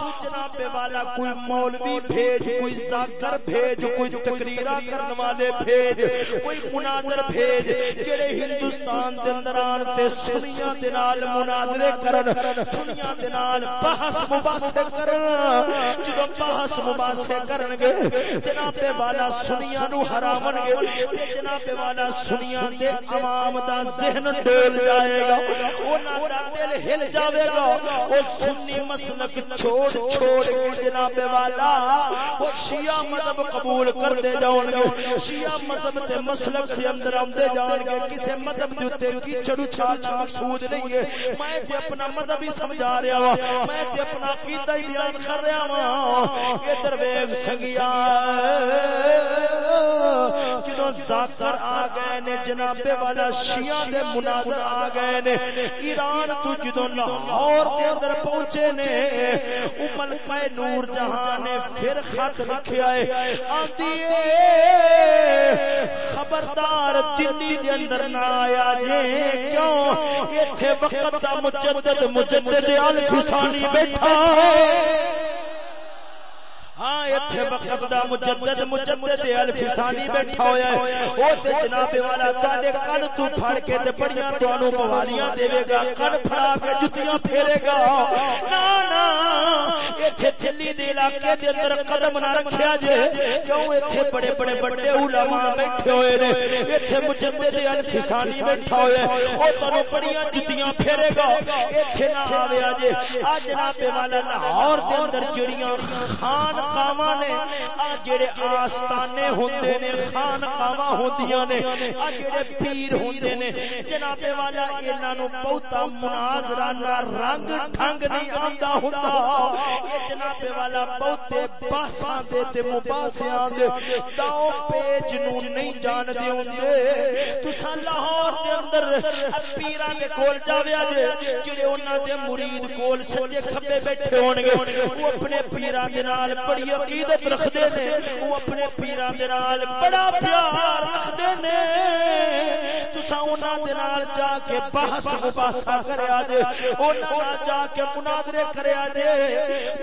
تو جناب والا کوئی مولوی بھیج، کوئی ذاکر بھیج، کوئی تقریرا کرن والے بھیج، کوئی مناظر بھیج، جڑے ہندوستان ہندوستان دے اندر پیغمبران تے سنیاں دے نال مناظرے کرن، سنیاں دے نال بحث مباحثے کرن۔ جدوں بحث مباحثے کرن گے جناب والا سنیاں نو حرامن گے تے جناب والا سنیاں دے عوام دا ذہن ڈول جائے گا، انہاں دا دل ہل جاوے گا۔ او سنی مسلک چھوڑ چھوڑ کے جناب والا، او شیعہ مذہب قبول کر دے جاؤں گے شیعہ مذہب تے مسلک دے اندر آندے جان گے کسے مذہب دے اوتے کی چڑو چھاچا مقصود نہیں ہے۔ میں تے اپنا مذہب ہی سمجھا رہا وا میں تے اپنا عقیدہ ہی بیان کر رہا وا ادھر ویگ سنگیا جدوں ذاکر آ گئے نے جناب والا شیعہ دے مناظر آ گئے نے، ایران تو جدوں لاہور دے اندر پہنچے نے، امل کا نور جہاں نے پھر خط لکھیا ہے آندی خبردار دلی دے اندر نہ آیا جے، کیوں؟ ایتھے وقت دا مجدد مجدد الفسانی بیٹھا۔ ہے ہاں ایتھے وقت دا مجدد مجدد الفسانی بیٹھا ہویا ہے۔ او تے جناب والا تاڈے کن تو پھڑ کے تے بڑیاں تانوں موالیاں دے گا، کن پھڑا کے جتیاں پھیرے گا۔ نا نا ایتھے دلی دے علاقے دے اندر قدم نہ رکھیا جے۔ کیوں ایتھے بڑے بڑے بڑے علماء بیٹھے ہوئے نے؟ ایتھے مجدد الفسانی بیٹھا ہویا ہے او تانوں بڑیاں جتیاں پھیرے گا۔ ایتھے نہ آویا جے۔ اج جناب والا لاہور دے اندر جڑیاں خان خانقاواں نے آ جڑے آستانے ہوندے نے خانقاواں ہوندیاں نے آ جڑے پیر ہوندے نے جناب والا انہاں نو بہتا مناظرہ نہ رنگ ڈھنگ نہیں آندا ہوندا اے جناب والا بہتے باساں دے تے مباسیاں دے داؤ پیج نو نہیں جان دے ہوندے تساں لاہور دے اندر پیراں دے کول جاویا جے جڑے انہاں دے مرید کول سجے کھبے بیٹھے ہون گے وہ اپنے پیراں دے نال بڑی عقیدت رکھتے نے وہ اپنے پیران دے نال بڑا پیار رکھتے نے تساں انہاں دے نال جا کے بحث مباحثہ کریا جے، انہاں نال جا کے مناظرے کریا جے۔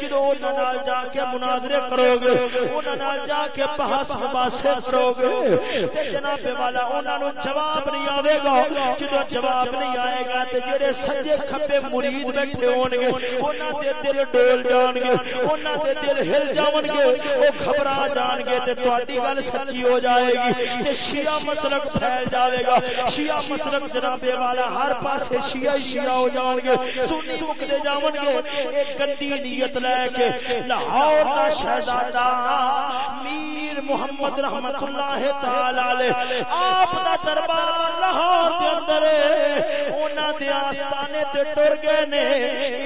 جدوں انہاں نال جا کے مناظرے کرو گے، انہاں نال جا کے بحث مباحثے کرو گے۔ تے جناب والا، انہاں نو جواب نہیں آوے گا۔ جدوں جواب نہیں آئے گا تے جڑے سجے کھبے مرید بیٹھے ہون گے انہاں دے دل ڈول جان گے انہاں دے دل ہل جان جاون گے او گھبرا جان گے تے تہاڈی گل سچی ہو جائے گی تے شیعہ مسلک پھیل جاوے گا۔ شیعہ مسلک جناب والا ہر پاسے شیعہ شیعہ ہو جان گے سنی مکدے جاون گے۔ ایک گندی نیت لے کے لاہور دا شہزادہ میر محمد رحمت اللہ تعالی علیہ، آپ دا دربار لاہور دے اندر انہاں دے آستانے تے ٹر گئے نے۔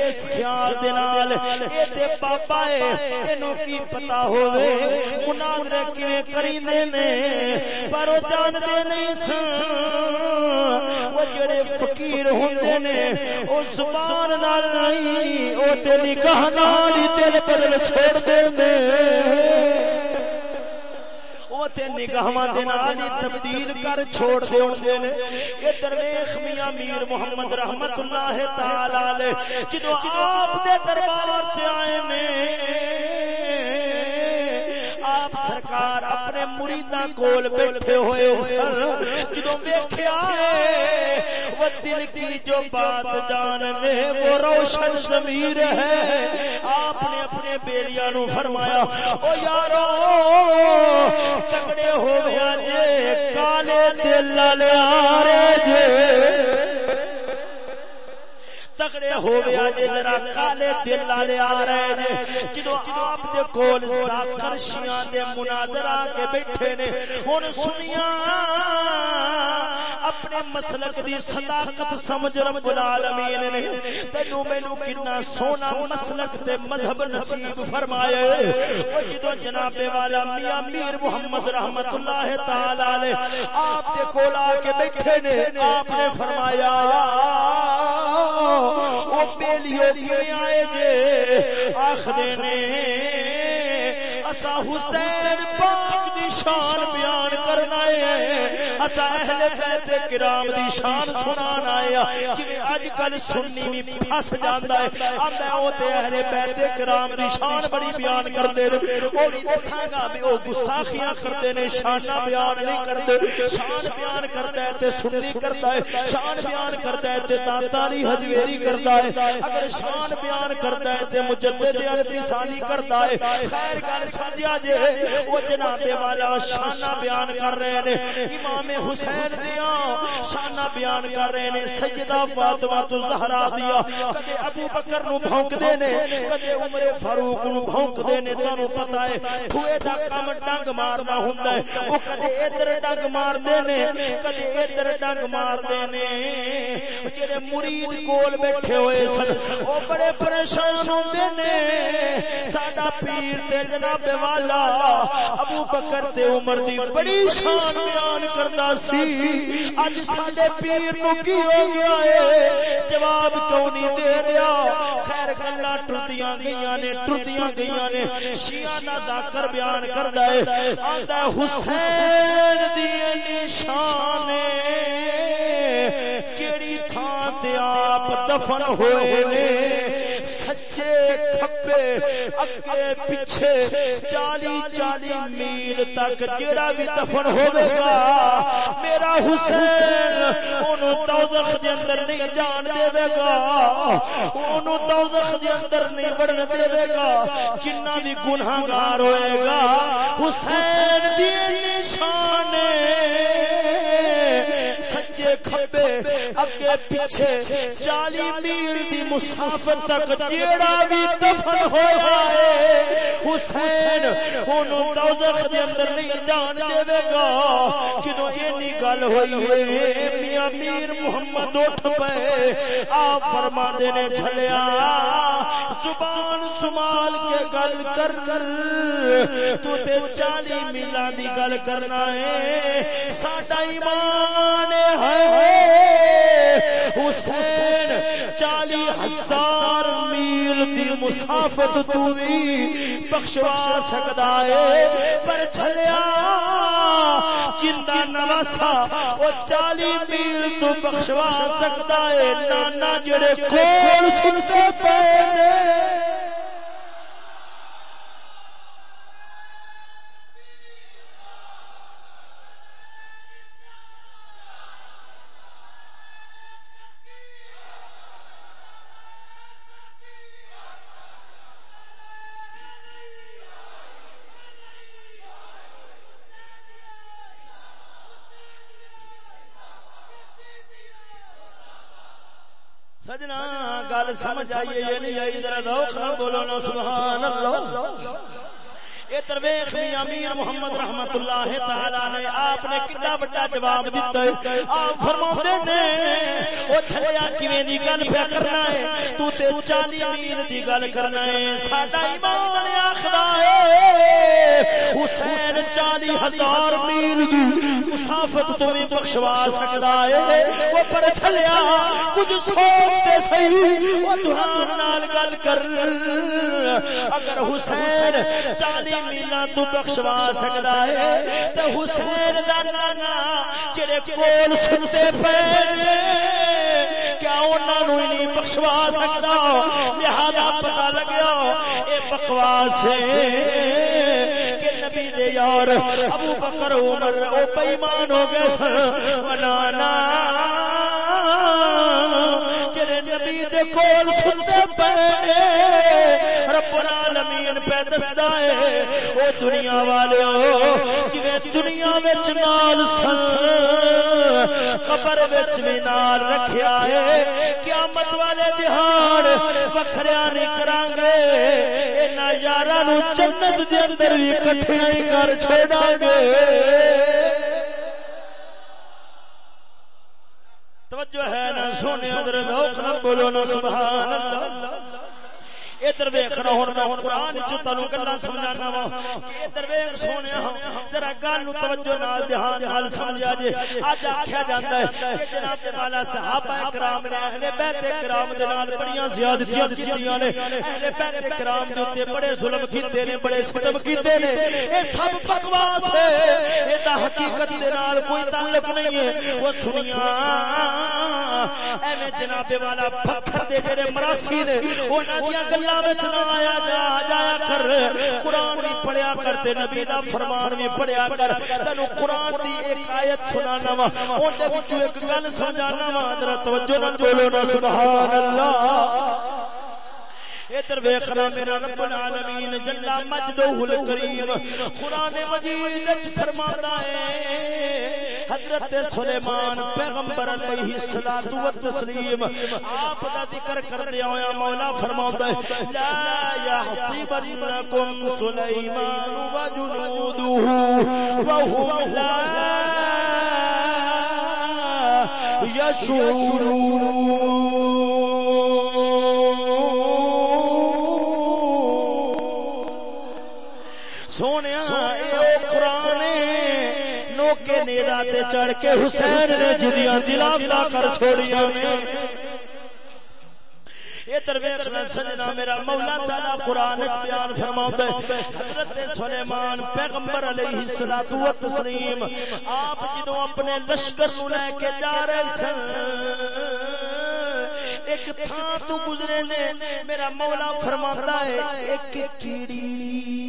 اس خیال دے نال اے تے بابا اے اینو کی پتا ہوے مناظرے کیویں کریندے نے؟ پر او نہیں سن۔ او جڑے فقیر ہوندے نے او زبان نال نہیں او تے نال ہی بدل چھوڑ دیندے۔ تے نگاہاں دے نال ہی تبدیل کر چھوڑ دے ہوندے نے۔ اے درویش میاں میر محمد رحمت اللہ تعالی علیہ، جدوں آپ دے دربار تے آئے نے سرکار اپنے مریداں کول بیٹھے ہوئے سن۔ جدوں ویکھیا وہ دل کی جو بات جاننے، وہ روشن ضمیر ہے۔ آپ نے اپنے بیلیاں نو فرمایا، او یارو تگڑے ہو گیا جے، کالے دل والے تگڑے ہو گیا جی، ذرا کالے دل والے آ رہے نے۔ جدو آپ دے کول ساکر شیاں دے مناظر آ کے بیٹھے نے، ہن سنیا اپنے مسلک دی صداقت سمجھ رب العالمین نے۔ تینو مینوں کتنا سونا مسلک تے مذہب نصیب فرمایا او جدو جناب والا میاں میر محمد رحمت اللہ تعالی علیہ آپ دے کول آ کے بیٹھے نے، آپ نے فرمایا او کیوں آئے جے؟ آخدے نے اسا حسین پاک دی شان بیان کرنا ہے اچھا اہل بیت کرام دی شان سنان آیا، جویں اج کل سنی وی پھس جاندا ہے۔ آندا او تے اہل بیت کرام دی شان بڑی بیان کردے نے او دساں گا بھی او گستاخیاں کردے نے شان بیان نہیں کردے شان بیان کردا ہے تے سنی کردا ہے۔ شان بیان کردا ہے تے تاتاری حجویری کردا ہے۔ اگر شان بیان کردا ہے تے مجدد عربی ثانی کردا ہے۔ خیر گل سمجھیا جے، او جناب والا شانہ بیان کر رہے نے۔ امام امام حسین دیا، شانہ بیان کر رہے نے، سیدہ فاطمہ تو زہرا دیا۔ کدے ابو بکر نو بھونک دے نے، کدے عمر فاروق نو بھونک دے نے، تانوں پتہ ہے، ہوئے دا کام ڈنگ مارنا ہوندا ہے۔ او کدے ادھر ڈنگ مار دے نے، کدے ادھر ڈنگ مار دے نے۔ جڑے مرید کول بیٹھے ہوئے سن، او بڑے پریشان ہوندے نے۔ ساڈا پیر تے جناب والا، ابو بکر تے عمر دی بڑی شان بیان کردا سی. اج ساڈے پیر نو کی ہو گیا ہے؟ جواب کیوں نہیں دے رہا؟ خیر گلاں ٹردیاں گئیاں نے ٹردیاں گئیاں نے۔ شیعہ دا ذکر بیان کردا ہے۔ آندا حسین دی نشان کیڑی تھان تے آپ دفن ہوئے نے؟ سچے کھپے اگے پیچھے چالی چالی میل تک جڑا بھی دفن ہوے گا میرا حسین اونوں دوزخ دے اندر نہیں جان دے گا، اونوں دوزخ دے اندر نہیں بڑن دے گا، جنہ بھی گنہگار ہوئے گا۔ حسین دی نشان اگے پیچھے چالی میل دی مسافت تک جیڑا بھی دفن ہوا ہے، حسین اونوں دوزخ دے اندر نہیں جان دے گا۔ جدوں اینی گل ہوئی ہے، میاں میر محمد اٹھ پے آپ فرماندے نے، جھلیا، زبان سمال کے گل کر کر۔ تو تے چالی میلاں دی گل کرنا ہے، ساڈا ایمان ہے۔ حسین چالی ہزار میل دی مسافت تو بھی بخشوا سکتا ہے، پر چھلیا چنتا نواسا، وہ چالی میل تو بخشوا سکتا ہے، نانا جڑے کول سنتے پے سمجھ آئیے یہ نہیں آئی، ذرا ذوق نہ بولو نا سبحان اللہ اے درویش بھی امیر محمد رحمت اللہ تعالی نے آپ نے کتنا بڑا جواب دیتا ہے۔ آپ فرماتے نے او چھلیا کیویں دی گل پہ کرنا ہے؟ تو تے 40 میل دی گل کرنا ہے۔ ساڈا ایمان آکھدا ہے۔ حسین 40 ہزار میل دی مسافت تو بھی بخشوا سکدا ہے۔ او پر چھلیا کچھ سوچ تے صحیح او دھیان نال گل کر۔ اگر حسین 40 میلا تو بخشوا سکتا ہے، تو حسین دا نانا جڑے کول سنتے پے۔ کیا انہاں نو نہیں بخشوا سکتا لہذا پتہ لگیا، اے بکواس ہے کہ نبی دے یار ابو بکر عمر او بے ایمان ہو گئے سن۔ نانا جڑے نبی دے کول سنتے پے رب العالمین پہ دستا ہے، او دنیا والے جویں دنیا وچ نال سن۔ قبر وچ بھی نال رکھیا ہے۔ قیامت والے دہاڑ وکھریا نہیں کران گے انہاں یاراں نو جنت دے اندر وی اکٹھے نہیں کر چھڑاں گے توجہ ہے نا سونے ادھر ذوق نہ بولو نا، سبحان اللہ۔ ادھر ویکھنا ہن میں قرآن وچ تانوں گلاں سمجھانا وا۔ کہ ادھر ویکھ سونے ہاں، ذرا گل نو توجہ نال، دھیان نال سمجھا جے۔ اج آکھیا جاندا ہے کہ جناب والا صحابہ کرام نے، اہل بیت کرام دے نال بڑیاں زیادتیاں کیتیاں نے۔ اہل بیت کرام دے اوتے بڑے ظلم کیتے نے، بڑے ستم کیتے نے۔ اے سب بکواس ہے۔ اے دا حقیقت دے نال کوئی تعلق نہیں ہے۔ وہ سنیا ایویں جناب والا پتھر دے جڑے مراسی نے، انہاں دی گلاں وچ نہ آیا جا جایا کر۔ قرآن بھی پڑھیا کر تے نبی دا فرمان بھی پڑھیا کر۔ تینو قرآن دی ایک آیت سنانا وا۔ اون دے وچوں ایک گل سمجھانا وا۔ ذرا توجہ نال بولو نا، سبحان اللہ۔ ادھر ویکھنا میرا رب العالمین جل مجدہ الکریم قران مجید وچ فرماتا ہے، حضرت سلیمان پیغمبر علیہ الصلوۃ والتسلیم آپ دا ذکر کردے ہویا مولا فرماتا ہے، لا یحطبنکم سلیمان وجنودہ وهم لا یشعرون۔ نوکے تے چڑھ کے حسین نے جدیاں دلا کر چھوڑیاں نے۔ ادھر ویکھنا سجنا میرا مولا تعالی قران وچ بیان فرماوندا ہے، حضرت سلیمان پیغمبر علیہ الصلوۃ والتسلیم آپ جدوں اپنے لشکر نو لے کے جا رہے سن، ایک تھان تو گزرے نے، میرا مولا فرماتا ہے، ایک کیڑی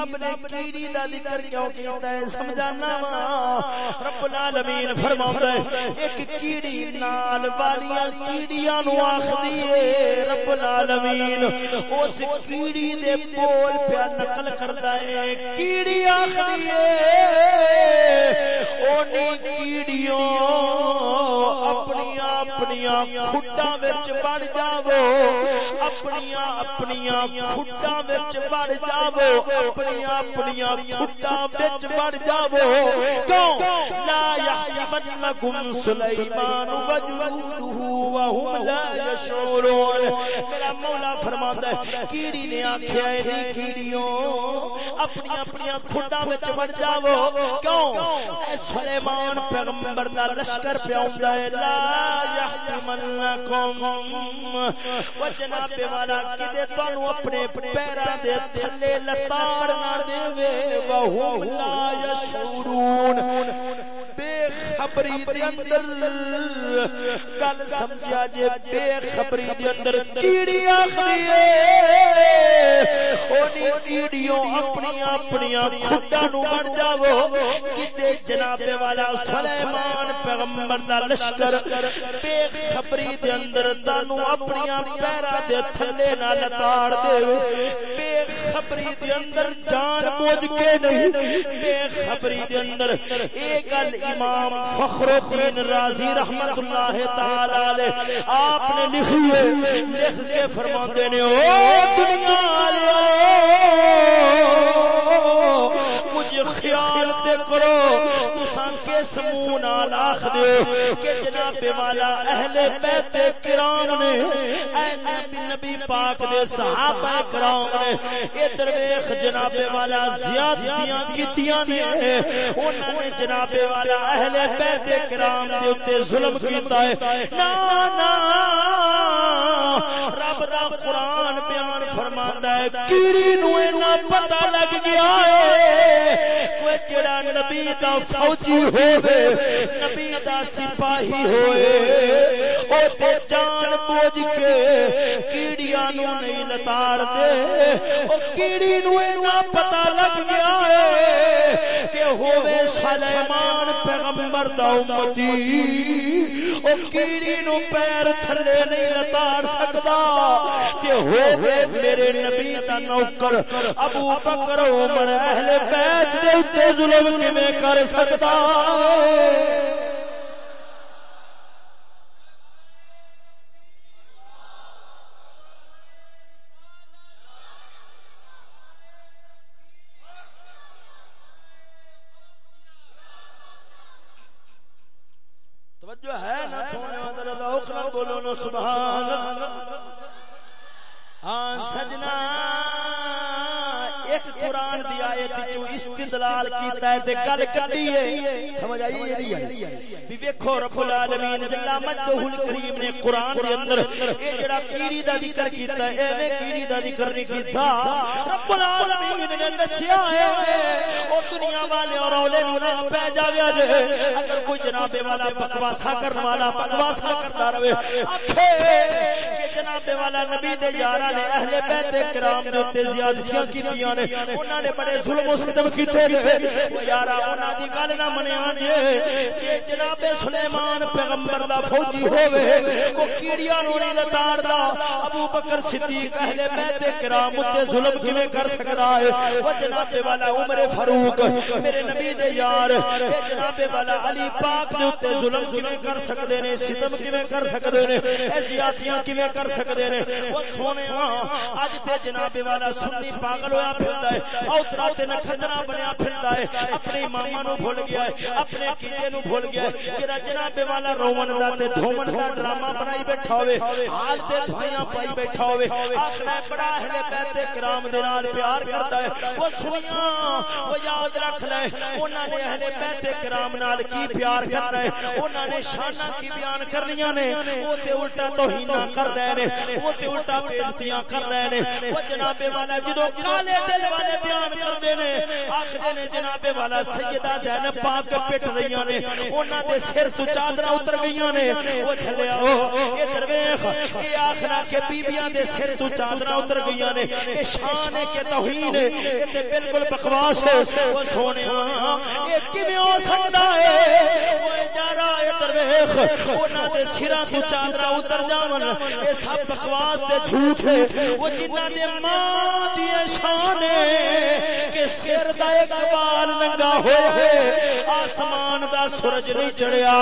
رب نے کیڑی دا ذکر کیوں کیتا ہے؟ سمجھانا وا۔ رب العالمین فرماتا ہے، ایک کیڑی نال والیاں کیڑیاں نو آکھدی ہے، رب العالمین۔ اس کیڑی دے بول پیا نقل کردا ہے، کیڑی آکھدی ہے۔ اونی کیڑیوں اپنی اپنی کھٹاں وچ بڑھ جاوو اپنی اپنی کھٹاں وچ بڑھ جاوو اپنی اپنی کھٹا بچ بڑھ جاو کیوں لا یحمنکم سلیمان وجنودہ وهم لا یشعرون میرا مولا فرماتا ہے کیڑی نے آکھیا اے نہیں کیڑیوں اپنی اپنی کھٹا بچ بڑھ جاو کیوں اے سلیمان پیغمبر دا لشکر پہ آوندا ہے لا یحمنکم و جناب والا کدے تانوں اپنے پیراں دے تھلے لتاڑ نہ دے وہم لا یشعرون خبری دے اندر۔ کل سمجھا جے بے خبری دے اندر کیڑی آخری اونی کیڑیوں اپنی اپنی کھڈا نو بن جاو کتے جناب والا سلیمان پیغمبر دا لشکر بے خبری دے اندر تانو اپنی پیرا دے تھلے نہ لتاڑ دے۔ بے خبری دے اندر جان بوجھ کے نہیں۔ بے خبری دے اندر اے گل امام فخر الدین رازی رحمت اللہ تعالی علیہ، آپ نے لکھی ہے لکھ کے فرماتے نے، او دنیا والے کچھ خیال تے کرو تساں کس منہ نال آکھ دیو کہ جناب والا اہل بیت کرام نے، اے نبی پاک دے صحابہ کرام نے ادھر ویکھ جناب والا زیادتیاں کیتیاں نے، انہاں نے جناب والا اہل بیت کرام دے اوتے ظلم کیتا ہے۔ نا نا، رب دا قرآن بیان فرماندا ہے، کیڑی نو اینا پتہ لگ گیا ہے؟ کوئی جڑا نبی دا فوجی ہوے نبی دا سپاہی ہوئے۔ او جان بوجھ کے کیڑیاں نو نہیں لتاڑ دے۔ او کیڑی نو اینا پتہ لگ گیا ہے کہ ہوے سلیمان پیغمبر دا امتی۔ او کیڑی نو پیر تھلے نہیں لتاڑ سکدا۔ کہ ہوے میرے نبی دا نوکر ابو بکر عمر اہل بیت دے تے ظلم کیویں کر سکدا توجہ سبحان ہاں سجنا ایک قرآن دی آیت وچوں استدلال کیتا ہے تے گل کڈی ہے۔ سمجھ آئی جڑی ہے بھی ویکھو رب العالمین جل مجدہ الکریم نے قران دے اندر اے جڑا کیڑی دا ذکر کیتا ہے، ایویں کیڑی دا ذکر نہیں کیتا۔ رب العالمین نے دسیا ہے، او دنیا والے اور اولے نو نہ پہ جاوے اگر کوئی جناب والا بکواسا کرن والا بکواسا کرتا رہے اکھے جناب والا نبی دے یاراں نے اہل بیت کرام دے اوتے زیادتیاں کیتیاں نے، انہاں نے بڑے ظلم و ستم کیتے نے۔ او یارا، انہاں دی گل نہ منیا جی۔ جے کہ جناب سلیمان پیغمبر دا فوجی ہووے او کیڑیاں نو نہیں لتاڑدا ابو بکر صدیق اہل بیت کرام اوتے ظلم کیویں کر سکدا ہے؟ او جناب والا عمر فاروق، میرے نبی دے یار، اے جناب والا علی پاک دے اوتے ظلم کیویں کر سکدے نے، ستم کیویں کر سکدے نے، اے زیادتیاں کیویں کر سکدے نے۔ او سونے اج تے جناب والا سنی پاگل ہویا پھردا ہے۔ اوترا تے نکھدرا بنیا پھردا ہے۔ اپنے ماما نو بھول گیا ہے۔ اپنے کیتے نو بھول گیا ہے۔ جڑا جناب والا رومن دا تے دھومن دا ڈرامہ بنائی بیٹھا ہوے حال تے دھائیاں پائی بیٹھا ہوے آکھنا بڑا اہل بیت کرام دے نال پیار کردا ہے۔ او سنیا او یاد رکھ لے۔ انہاں نے اہل بیت کرام نال کی پیار کرنا ہے؟ انہاں نے شاناں کی بیان کرنیاں نے؟ او تے الٹا توہین کر رہے نے او تے الٹا بےزتیاں کر رہے نے او جناب والا جدو کالے دل والے بیان کردے نے آکھدے نے جناب والا سیدہ زینب پاک پٹ رہیاں نے۔ انہاں دے سر تو چادراں اتر گئیاں نے۔ او چلیا او ادھر ویکھ۔ اے آکھنا کہ بیبییاں دے سر تو چادراں اتر گئیاں نے۔ اے شان ہے کہ توہین ہے۔ اے تے بالکل بکواس ہے۔ او سونیا اے کیویں ہو سکدا ہے؟ او جارا ادھر ویکھ۔ انہاں دے سراں تو چادراں اتر جاون۔ اے سب بکواس تے جھوٹ ہے۔ وہ جنہ دے ماں دی شان ہے کہ سر دا ایک بال ننگا ہوئے آسمان دا سورج نہیں چڑھیا۔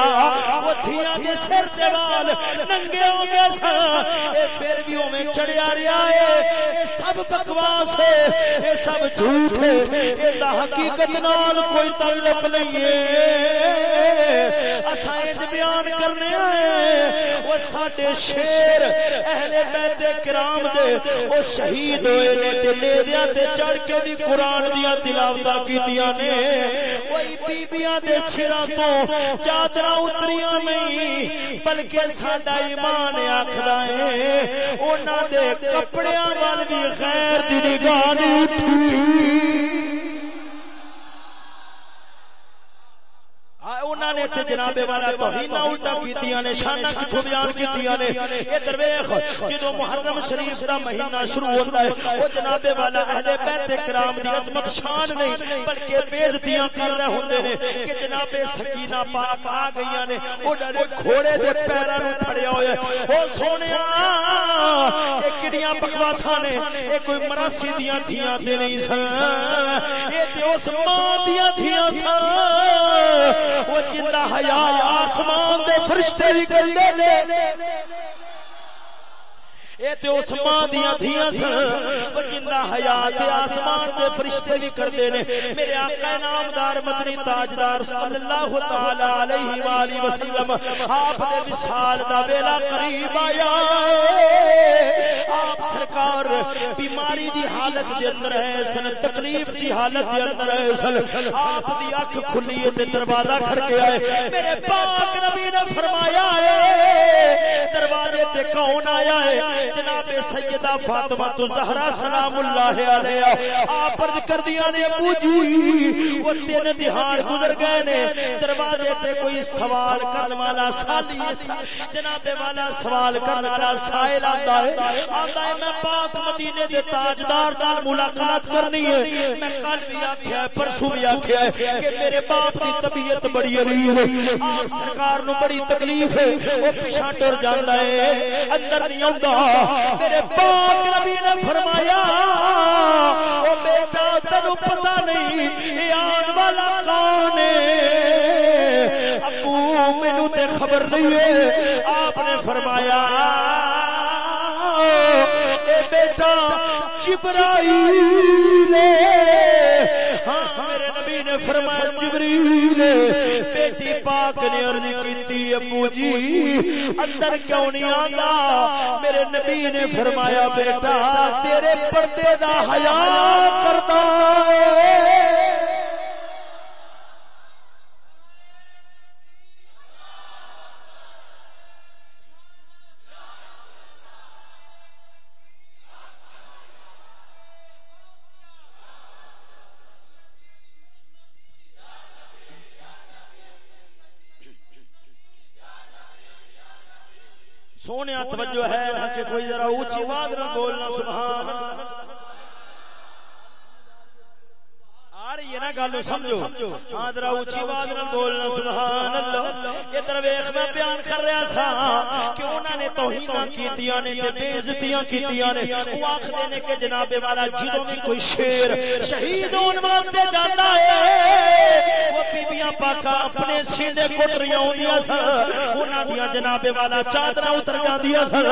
وہ دھیاں دے سر دے بال ننگے ہو گئے سن۔ اے پھر بھی اوویں چڑھیا رہیا ہے۔ اے سب بکواس ہے، اے سب جھوٹ ہے۔ اے دا حقیقت نال کوئی تعلق نہیں ہے۔ اساں اے بیان کرنے آئے وہ ساڈے شیر اہل بیت کرام دے او شہید ہوئے نے تے نیدیاں تے چڑھ کے بھی قرآن دیاں تلاوتاں کیتیاں نے۔ کوئی بیبییاں دے سراں تو چادراں اتریاں نہیں، بلکہ ساڈا ایمان آکھدا ہے، انہاں دے کپڑیاں وال بھی غیر دی نگاہ نہیں اٹھی۔ انہاں نے تے جناب والا توہین الٹا کیتیاں نے شاناں کٹھو بیان کیتیاں نے۔ ادھر ویکھ جدوں محرم شریف دا مہینہ شروع ہوندا ہے او جناب والا اہل بیت کرام دی عظمت شان نہیں بلکہ کر رہے ہوندے نے کہ جناب سکینہ پاک آ گئیاں نے او ڈرے گھوڑے دے پیراں نوں پھڑیا ہویا او سونیا اے کڈیاں بکواساں نے اے کوئی مراسی دیاں دھیاں تے نہیں سن۔ اے تے اس ماں دیاں دھیاں سن۔ وہ جنہ حیا آسمان دے فرشتے بھی کردے نے۔ اے تے اس ماں دیاں دھیاں سن۔ وہ جنہ حیات آسمان دے فرشتے بھی کردے نے۔ میرے آقا نامدار مدنی تاجدار صلی اللہ تعالی علیہ والہ وسلم، آپ دے وصال دا ویلا قریب آیا۔ آپ سرکار بیماری دی حالت دے اندر ہے سن، تکلیف دی حالت دے اندر ہے سن، آپ دی اکھ کھلی ہے تے دروازہ کھڑکیا ہے میرے پاک نبی نے فرمایا ہے، دروازے تے کون آیا ہے؟ جناب سیدہ فاطمہ تو زہرا سلام اللہ علیہ. آپ عرض کر دیا نے ابو جی وہ تین دہاڑ گزر گئے نے. دروازے تے کوئی سوال کرنے والا سالی جناب والا سوال کرنے والا سائل آتا ہے۔ آتا ہے میں پاک مدینے دے تاجدار نال ملاقات کرنی ہے۔ میں کل بھی آکھیا ہے پرسوں بھی آکھیا ہے کہ میرے باپ دی طبیعت بڑی عریب ہے۔ آپ سرکار نو بڑی تکلیف ہے۔ وہ پیچھے ٹر جاندا ہے اندر نہیں آوندا۔ میرے پاک نبی نے فرمایا، او بیٹا تینو پتہ نہیں یہ آن والا کون ہے۔ ابو مینو تے خبر نہیں ہے۔ آپ نے فرمایا، اے بیٹا، جبرائیل ہاں۔, ہاں۔ نے فرمایا، جبریل بیٹی پاک نے عرض کیتی، ابو جی اندر کیوں نہیں آندا؟ میرے نبی نے فرمایا، بیٹا، تیرے پردے دا حیا کردا ہے۔ سونے توجہ ہے کہ کوئی ذرا اونچی آواز نہ بولنا سبحان اللہ۔ رہی ہے نا گل سمجھو۔ ہاں ذرا اونچی آواز نال بولنا سبحان اللہ ادھر ویکھ میں بیان کر رہا سا کہ انہاں نے توہیناں کیتیاں نے تے بے عزتیاں کیتیاں نے۔ او آکھدے نے کہ جناب والا جدوں بھی کوئی شیر شہید ہون واسطے جاندا ہے، وہ بیبییاں پاکا اپنے سینے کٹ رہی ہوندیاں سن۔ انہاں دیاں جناب والا چادراں اتر جاندیاں سن۔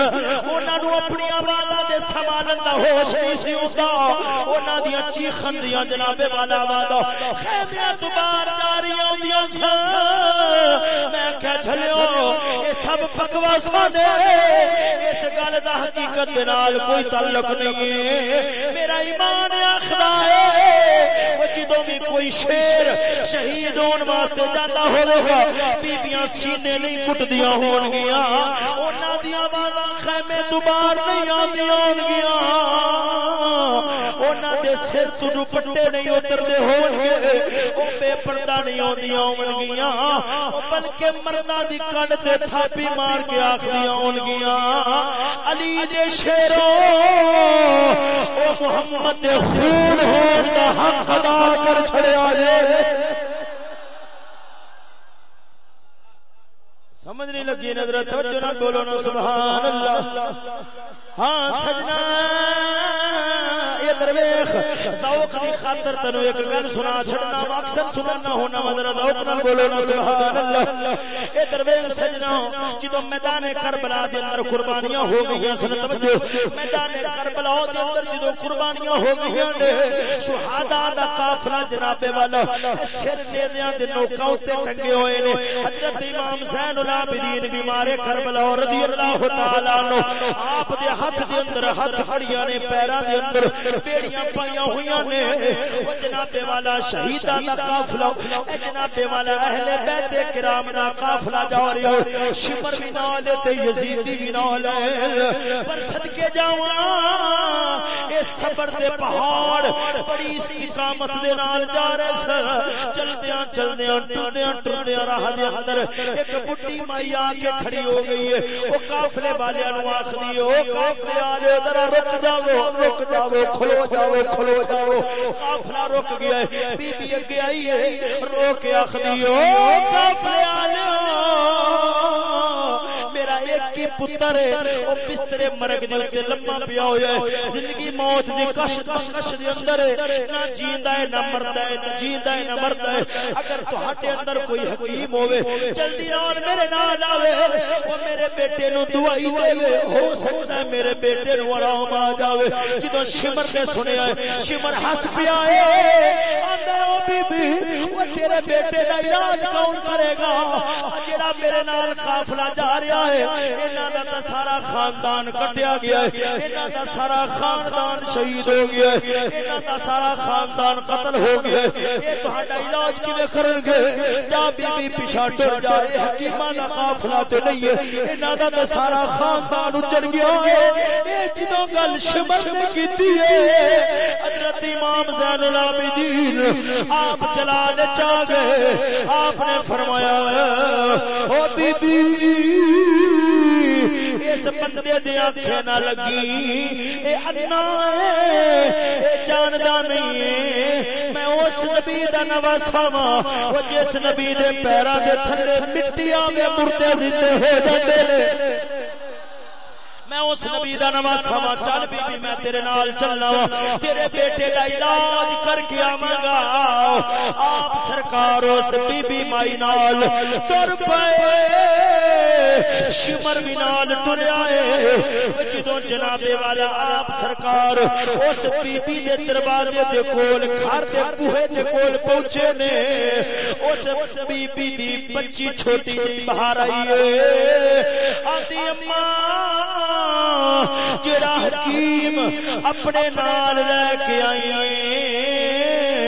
انہاں نو اپنی آوازاں دے سنبھالن دا ہوش نہیں سی ہوندا انہاں دیاں چیخن دیاں جناب والا دو۔ خیمیاں تو باہر جاری آدیاں سن میں کیا چلو یہ سب بکواس نے اس گل دا حقیقت دے نال کوئی تعلق نہیں ہے۔ میرا ایمان آخدا ہے۔ وہ جدوں بھی کوئی شیر شہید ہون واسطے جاتا ہوگا بیبیاں سینے نہیں کٹدیاں ہون گیا انہاں دی آوازاں خیمے تو باہر نہیں آندیاں ہون گیا انہاں دے سر تو دوپٹے نہیں اتردے ہون گے او بے پردہ نہیں ہوندیاں ہون گیاں بلکہ مرداں دی تے تھاپی مار کے آکھدیاں ہون گیاں علی دے شیرو او محمد دے خون ہون دا حق ادا کر چھڑیا جے سمجھ نہیں لگی نظر توجہ نہ بولو نا سبحان اللہ ہاں سجنا خاطر تنو ایک گل سنا چھڑنا اکثر سننا ہونا مدر ذوق نہ بولو نا، سبحان اللہ۔ اے درویش سجنا، جدوں میدان کربلا دے اندر قربانیاں ہو گئیاں سن، توجہ۔ میدان کربلا دے اندر جدوں قربانیاں ہو گئیاں نے، شہداء دا قافلہ جناب والا، سر دیاں دے نوکاں تے ٹنگے ہوئے نے۔ حضرت امام زین العابدین بیمار کربلا رضی اللہ تعالی عنہ، آپ دے ہاتھ دے اندر ہاتھ ہڑیاں نے، پیراں دے اندر بیڑیاں پائیاں ہویاں نے۔ او جناب والا شہیداں دا قافلہ، اے جناب والا اہل بیت کرام دا قافلہ جا رہا ہے شمر بھی نال تے یزیدی بھی نال پر صدکے جاواں۔ اے صبر دے پہاڑ، بڑی استقامت دے نال جا رہے سن۔ چلدیاں چلدیاں، ٹردیاں ٹردیاں راہ دے اندر۔ ایک بڈھی مائی آ کے کھڑی ہو گئی ہے۔ او قافلے والے نو آکھدی ہے، او قافلے والے ذرا رک جاؤ رک جاؤ، کھلو جاؤ کھلو جاؤ۔ قافلہ رک گیا ہے بی بی اگے آئی ہے، رو کے آخری او قافلے میرا ایک ہی پتر ہے او بسترے مرگ دے اوتے لمما پیا ہویا ہے۔ زندگی موت دی کش کش دے اندر ہے۔ نہ جیندا ہے، نہ مردا ہے، نہ جیندا ہے، نہ مردا ہے۔ اگر تہاڈے اندر کوئی حکیم ہوے جلدی آن میرے نال آوے۔ او میرے بیٹے نو دعائی دے ہو سکتا ہے میرے بیٹے نو آرام آ جاوے۔ جدوں شمر نے سنیا ہے، شمر ہس پیا ہے۔ آندا او بی بی او تیرے بیٹے دا علاج کون کرے گا؟ جڑا میرے نال قافلہ جا رہا ہے انہاں دا سارا خاندان کٹیا گیا ہے، انہاں دا سارا خاندان شہید ہو گیا ہے، انہاں دا سارا خاندان قتل ہو گیا ہے۔ اے تہاڈا علاج کیویں کرن گے؟ جا بی بی پیچھے ٹر جائے حکیماں دا قافلہ تے نہیں ہے۔ انہاں دا تے سارا خاندان اجڑ گیا ہے۔ اے جدوں گل شمر نے کیتی ہے، حضرت امام زین العابدین آپ جلال چا گئے، آپ نے فرمایا، او بی بی اس بندے دے آنکھیں نہ لگی۔ اے انا اے جاندا نہیں ہے۔ میں اس نبی دا نواسا وا او جس نبی دے پیراں دے تھلے مٹی آوے مردے زندے ہو جاندے نے۔ میں اس نبی دا نواسا وا چل بی بی، میں تیرے نال چلنا وا تیرے بیٹے دا علاج کر کے آواں گا۔ آپ سرکار اس بی بی مائی نال۔ تر پئے شمر بھی نال ٹریا ہے۔ جدوں جناب والا آپ سرکار اس بی بی دے دروازے دے کول، گھر دے بوہے دے کول پہنچے نے، اس بی بی دی بچی چھوٹی جی باہر آئی ہے۔ آندی اماں جڑا حکیم اپنے نال لے کے آئی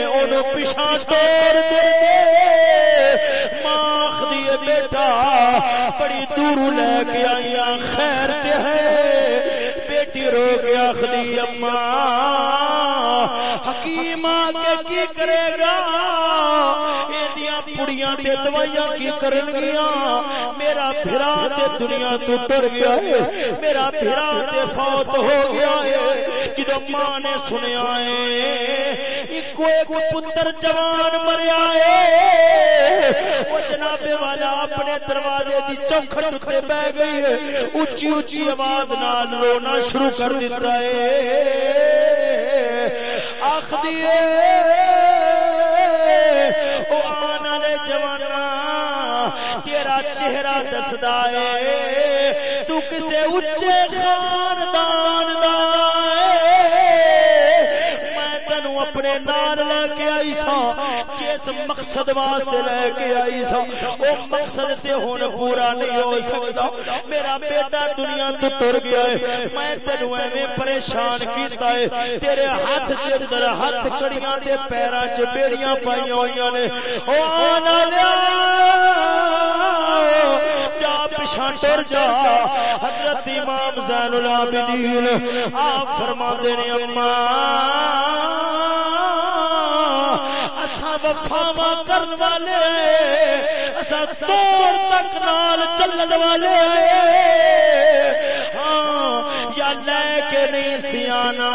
اونوں پیچھا توڑ دے۔ ماں بیٹا، بڑی دور لے کے آئی خیر تے ہے۔ بیٹی رو کے آخری اما، حکیم کے کی کرے گا؟ کڑیاں تے دوائیاں کی کرن گیا میرا بھرا تے دنیا تو ٹر گیا ہے۔ میرا بھرا تے فوت ہو گیا ہے۔ جدو ماں نے سنیا ہے ایک ایک پتر جوان مریا ہے۔ وہ جناب والا اپنے دروازے دی چوکھٹ تے بیٹھ گئی ہے۔ اونچی اونچی آواز نال رونا شروع کر دیتا ہے۔ آخ دیے او آنا لے جوانا تیرا چہرہ دسدا ہے، تو کسے اچے خاندان مقصد واسطے لے کے آئی سا۔ وہ مقصد سے ہون پورا نہیں ہو سکتا۔ میرا بیٹا دنیا تو تر گیا ہے۔ میں تینو ایویں پریشان کیتا ہے۔ تیرے ہاتھ دے اندر ہاتھ کڑیاں دے پیراں چ بیڑیاں پائیاں ہویاں نے۔ او آنا لیا۔ جا پچھا ٹر جا۔ حضرت امام زین العابدین۔ آپ فرما دے نے اما وفاوا کرن والے اسا توڑ تک نال چلن والے ہاں یا لے کے نہیں سیانا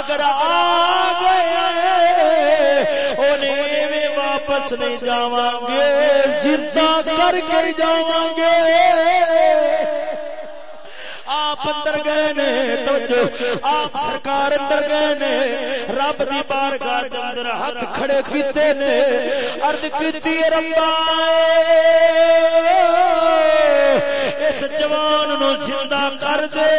اگر آ گئے انہیں واپس نہیں جاواں گے۔ زندہ کر کے جاواں گے۔ آپ اندر گئے نے، توجہ، آپ سرکار اندر گئے نے، رب دی بارگاہ دے اندر ہاتھ کھڑے کیتے نے، عرض کیتی ربا، اس جوان نو زندہ کر دے،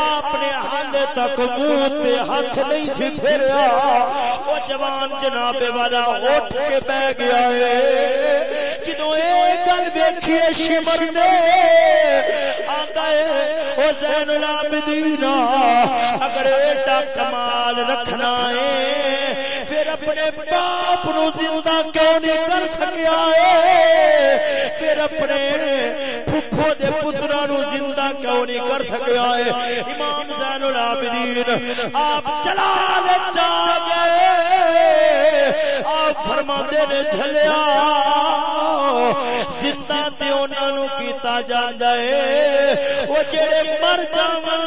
آپ نے حال تک منہ پہ ہاتھ نہیں سی پھریا وہ جوان جناب والا اٹھ کے بہ گیا ہے۔ جدو یہ گل ویکھیے شمر نے آتا او زین العابدین اگر ایڈا کمال رکھنا ہے، پھر اپنے باپ نو زندہ کیوں نہیں کر سکیا ہے؟ پھر اپنے پھپھو دے پترا نو زندہ کیوں نہیں کر سکیا ہے؟ امام زین العابدین، آپ جلال چا گئے۔ آپ فرما نے جھلیا۔ تے انہاں نو کیتا جاندا ہے۔ او جڑے مر جاون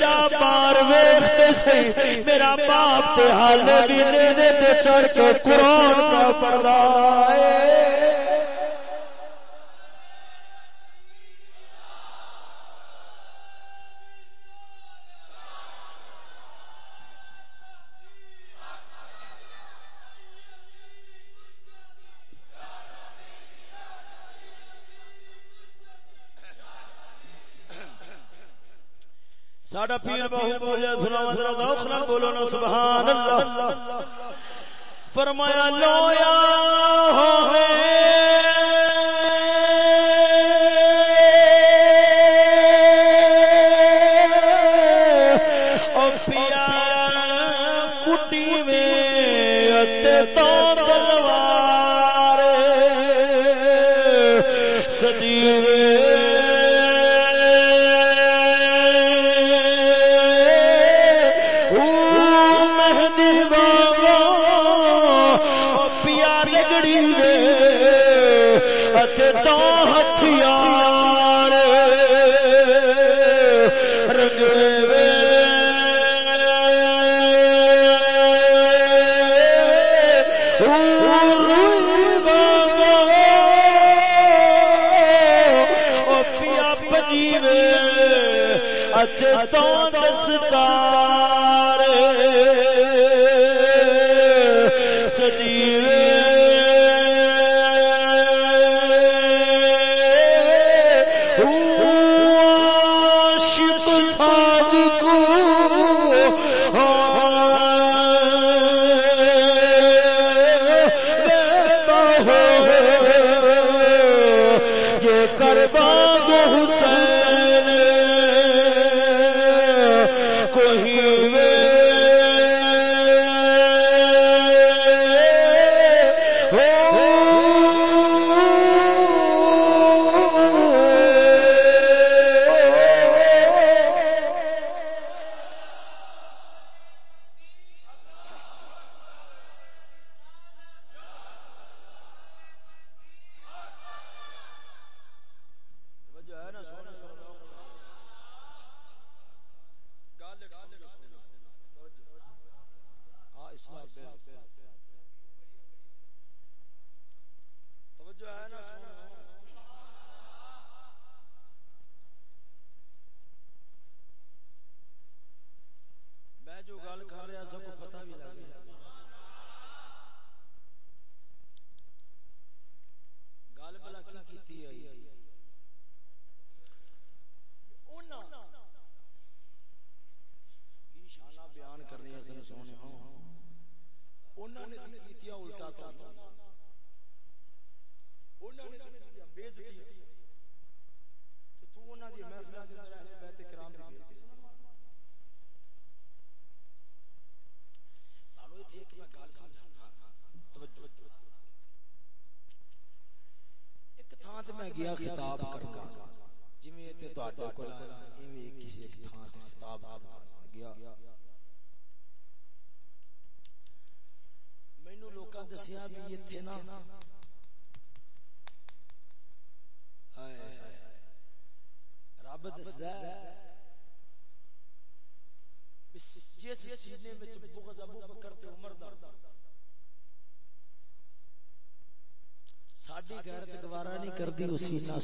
جا بار ویکھتے سی میرا باپ تے حال بھی نے دے تے چڑھ کے قران کا پڑھدا اے ساڈا پیر بہو بولیا سنا ذرا ذوق نال بولو نا سبحان اللہ۔ فرمایا لویا میں تو دستا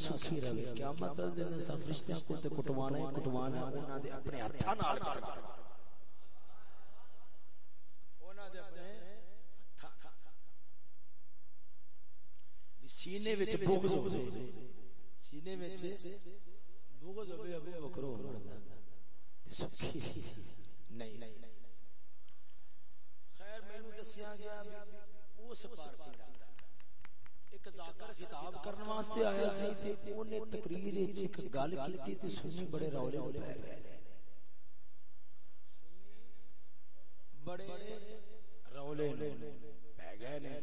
سکھی رہے، قیامت دے دن سب رشتہ کو تے کٹوانا ہے کٹوانا انہاں دے اپنے ہتھاں نال کر انہاں دے اپنے ہتھاں سینے وچ بغض ہوے سینے وچ بغض ہوے ابو بکر عمر دا تے سکھی نہیں خیر مینوں دسیا گیا اس پارٹی دا ایک ذاکر خطاب کرن واسطے آیا سی تے اونے تقریر وچ ایک گل کیتی تے سنی بڑے رولے ہو پے بڑے رولے پے گئے نے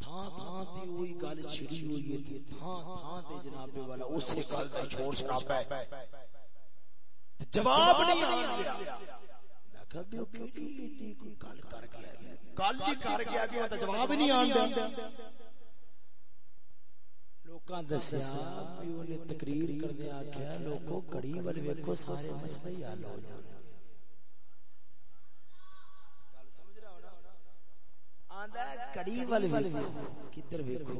تھاں تھاں تے وہی گل چھڑی ہوئی ہے تے تھاں تھاں تے جناب والا اسی گل دا شور شرابہ ہے جواب نہیں آ گیا میں کہا کہ وہ کیڑی ایڈی کوئی گل کر گیا گل ہی کر گیا کہ وہ جواب نہیں آندا لوکاں دسیا بھی اونے تقریر کرنے آکھیا لوکو کڑی ول ویکھو سارے مسئلے ہی حل ہو جانے آندا کڑی ول ویکھو۔ کدھر ویکھو؟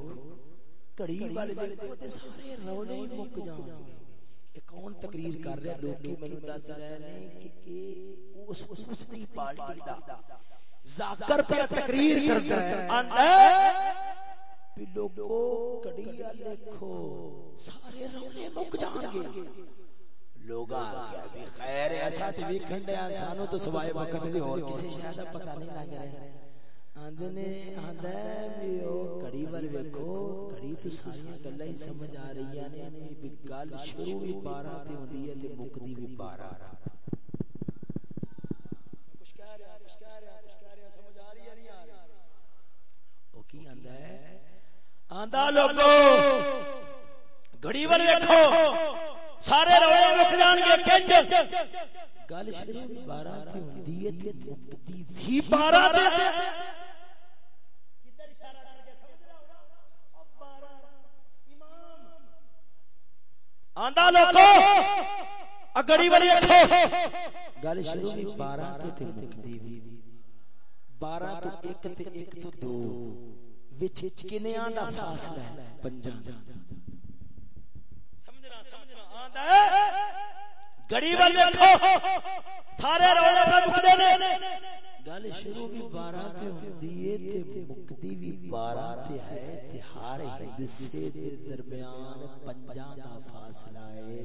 کڑی ول ویکھو تے سارے رولے ہی مک جان گے کون تقریر کر رہا لوگ مینوں دس رہے نے کہ اس اس دی پارٹی دا ذاکر پہ تقریر کرتا ہے؟ آندا لوگو کڑیا لکھو۔ سارے رولے مک جان گے۔ لوگ آ بھی خیر ایسا تے ویکھن دے سانو تو سوائے وقت دی اور کسی شے دا پتہ نہیں لگ رہا آندے نے آندا بھی او کڑی ول ویکھو، کڑی تو ساری گلاں ہی سمجھ آ رہی نے یعنی بھی گل شروع بھی 12 تے ہوندی ہے تے مکدی بھی 12 کچھ کہہ رہا، کچھ کہہ رہا، کچھ کہہ رہا، سمجھ آ رہی ہے نہیں آ رہی؟ او کی آندا ہے؟ آندا لوگو، گھڑی ول ویکھو، سارے روڑے جان گے، کنج۔ گل شروع 12 تے ہوندی ہے تے مکدی بھی 12 تے۔ آندا لوکو اگڑی والی اٹھو گل شروع بھی 12 تے تے مکدی بھی 12 تو 1 تے 1 تو 2 وچ کنیاں دا فاصلہ ہے؟ پنجاں۔ سمجھنا سمجھنا آندا گڑی وال ویکھو سارے رولے پہ مکدے نے۔ گل شروع بھی 12 تے ہوندی ہے تے مکدی بھی 12 تے ہے۔ تے ہر حصے دے درمیان پنجاں دا فاصلہ ہے۔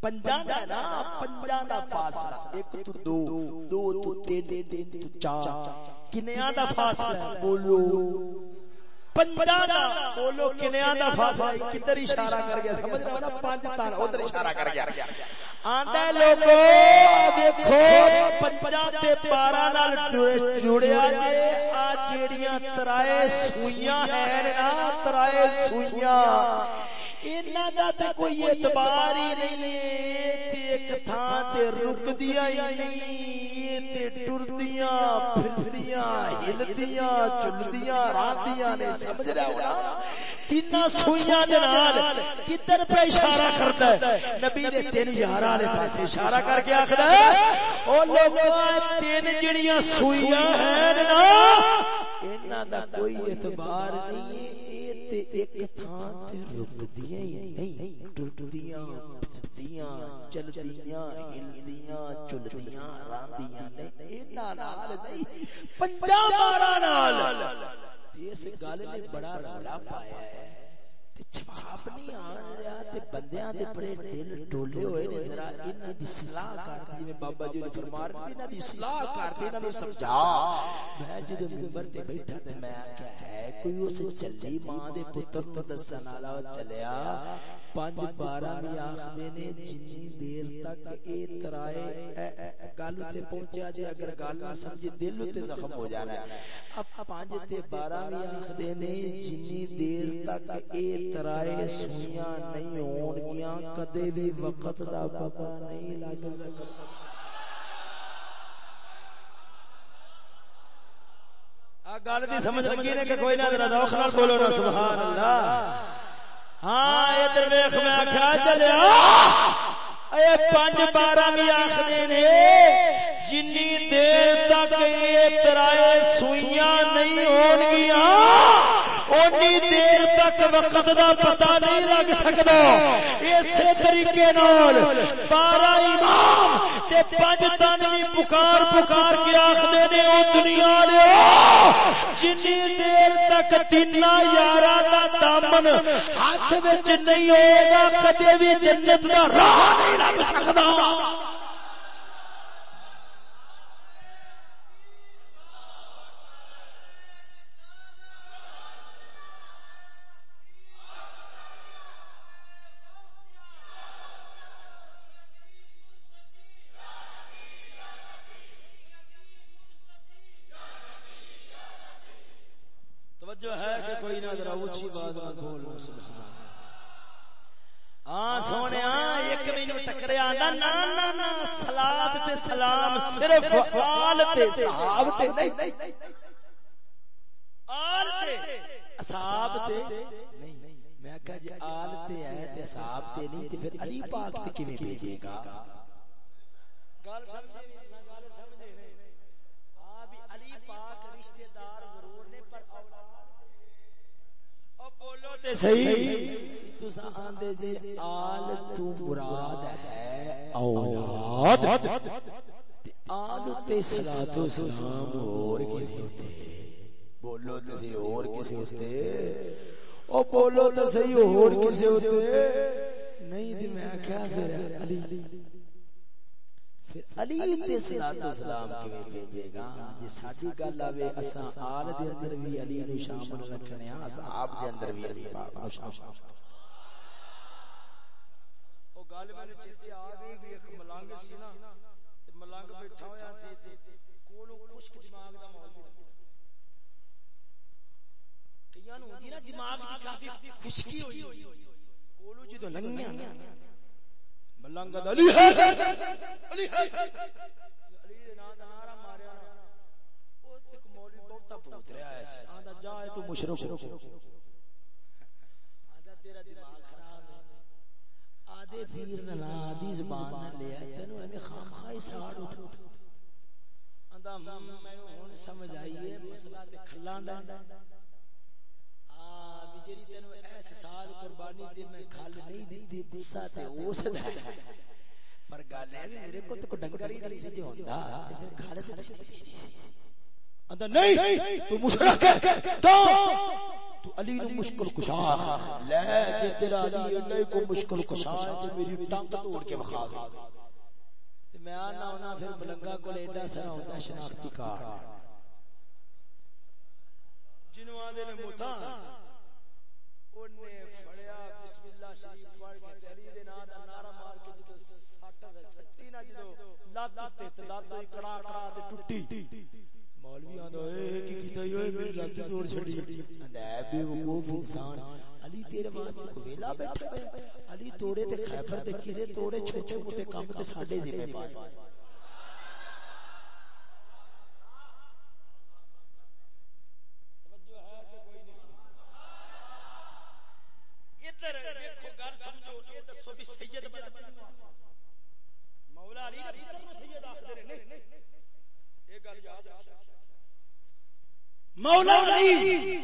پنجاں دا نا، پنجاں دا فاصلہ۔ ایک تو دو دو تو تین تین تو چار۔ کنیاں دا فاصلہ بولو۔ پنجاں دا، بولو کنیاں دا فاصلہ کدھر اشارہ کر گیا؟ سمجھ رہے ہو نا؟ پانچ ادھر اشارہ کر گیا۔ آندا لوگو، دیکھو، پنجاں تے 12 نال جڑیا جے، آ جیڑیاں ترائے سوئیاں ہیں نا، ترائے سوئیاں۔ انہاں دا تے کوئی اعتبار ہی نہیں تے ایک تھاں تے ہی نہیں تے ٹردیاں پھردیاں ہلدیاں چلدیاں راندیاں نے سمجھ نا تینا سوئیاں دے نال کدھر پہ اشارہ کرتا ہے نبی دے تین یاراں والے پاسے اشارہ کر کے آکھدا ہے او لوگوں تین جڑیاں سوئیاں ہیں نا انہاں دا کوئی اعتبار نہیں تے ایک تھاں تے رکدیاں ہی نہیں، ٹردیاں پھردیاں چلدیاں، ہلدیاں، چلدیاں راندیاں نال نہیں نال۔ اس گل نے بڑا رولا پایا ہے۔ جواب نہیں آن رہا تے بندیاں دے بڑے دل ڈولے ہوئے نے ذرا انہاں دی اصلاح کر دی میں بابا جی نے فرمایا کہ انہاں دی اصلاح کر دے انہاں نو سمجھا میں جدوں منبر تے بیٹھا تے میں کیا ہے کوئی اس چلی ماں دے پتر تو دسن والا چلیا پانچ بارہ بھی آخدے نے جنی دیر تک اے ترائے گل تے پہنچیا جے اگر گل نہ سمجھے، دل تے زخم ہو جانا ہے۔ اب پانچ تے بارہ بھی آخدے نے جنی دیر تک اے ترائے سویاں نہیں ہون گیاں، کدے بھی وقت دا پتہ نہیں لگ سکتا۔ گل دی سمجھ لگی نے کہ کوئی نہ ذرا ذوق نال بولو نا، سبحان اللہ۔ ہاں ادھر ویخ، میں آخر چلیا اے پنج بارہ بھی آخر نے، جنی دیر تک یہ ترائے سوئیاں نہیں ہون گیا اونی دیر تک وقت دا پتہ نہیں لگ سکدا اسی طریقے نال بارہ امام تے پنج تن وی پکار پکار کے آکھدے نے او دنیا والے جنی دیر تک تین یارا دا دامن ہاتھ وچ نہیں ہوے گا کدے وی جنت دا راہ نہیں لگ سکدا توجہ ہے کہ کوئی نہ ذرا اونچی بات نہ بولو سبحان ہاں سونے ایک مینو ٹکریا آندا نا نا نا سلام تے سلام صرف آل تے صحاب تے نہیں. آل تے اصحاب تے نہیں. میں کہا جی آل تے ہے تے صحاب تے نہیں تے پھر علی پاک تے کیویں بھیجے گا؟ گل سمجھے گل سمجھے ہاں بھی علی پاک رشتہ دار ضرور نے پر بولو تے صحیح. تساں آندے جے آل تو مراد ہے اولاد تے. آل تے صلوات و سلام اور کسے ہوتے؟ بولو تے صحیح اور کسے ہوتے؟ او بولو تے صحیح اور کسے ہوتے؟ نہیں تے میں کیا پھر علی پھر علی تے صلوات و سلام کیویں بھیجے گا؟ جے ساڈی گل آوے، اساں آل دے اندر بھی علی نو شامل رکھنے ہاں اصحاب دے اندر بھی علی پاک نو شامل ہاں۔ او گل میرے چیتے آ گئی بھی ایک ملنگ سی نا۔ ملنگ بیٹھا ہویا سی تے کولو خشک دماغ دا مولوی کئیاں نو ہوندی نا دماغ دی کافی خشکی ہوئی۔ کولو جدوں لنگیا ملنگ دا علی ہے۔ علی ہے۔ علی دے نام دا نعرہ ماریا او تے مولوی بہتا پوت رہا ہے آندا جا تو مشرک آندا تیرا دماغ خراب ہے آدھے پیر نہ لا آدھی زبان نہ لیا تینو ایویں خام خائی ساڑ اٹھ آندا مینوں ہن سمجھ آئی ہے، مسئلہ تے کھلاں دا۔ آ، بھی جڑی ایس سال قربانی تے میں کھل نہیں دتی غصہ تے اس دا۔ پر گل ہے، میرے کو تے کو ڈنگر ہی نہیں سی ہوندا۔ تے پھر کھل تے نہیں سی۔ آندا نہیں، تو مشرک ہے تو تو علی نو مشکل کشا۔ لے کہ تیرا علی نہیں کو مشکل کشا ہے تے میری ٹانگ توڑ کے بخا دے۔ تے میں آنا ہونا پھر ملنگا کول ایڈا سارا ہوندا شناختی کارڈ جنوں آندے نے موتا اونے پھڑیا بسم اللہ شریف پڑھ کے علی دے نام دا نعرہ مار کے جدوں سٹ سٹی نہ جدوں لات تے لات ہی کڑا کڑا تے ٹوٹی۔ مولوی آندا اے کی کیتا اے میری توڑ چھڑی۔ بے وقوف انسان۔ علی تیرے واسطے کو ویلا بیٹھا ہے علی توڑے تے خیبر کیڑے توڑے، چھوٹے موٹے کام تے ساڈے ذمہ ادھر دیکھو گل سمجھو یہ دسو بھی سید مولا علی نے پتر نو سید آکھدے نے نہیں یہ گل یاد مولا علی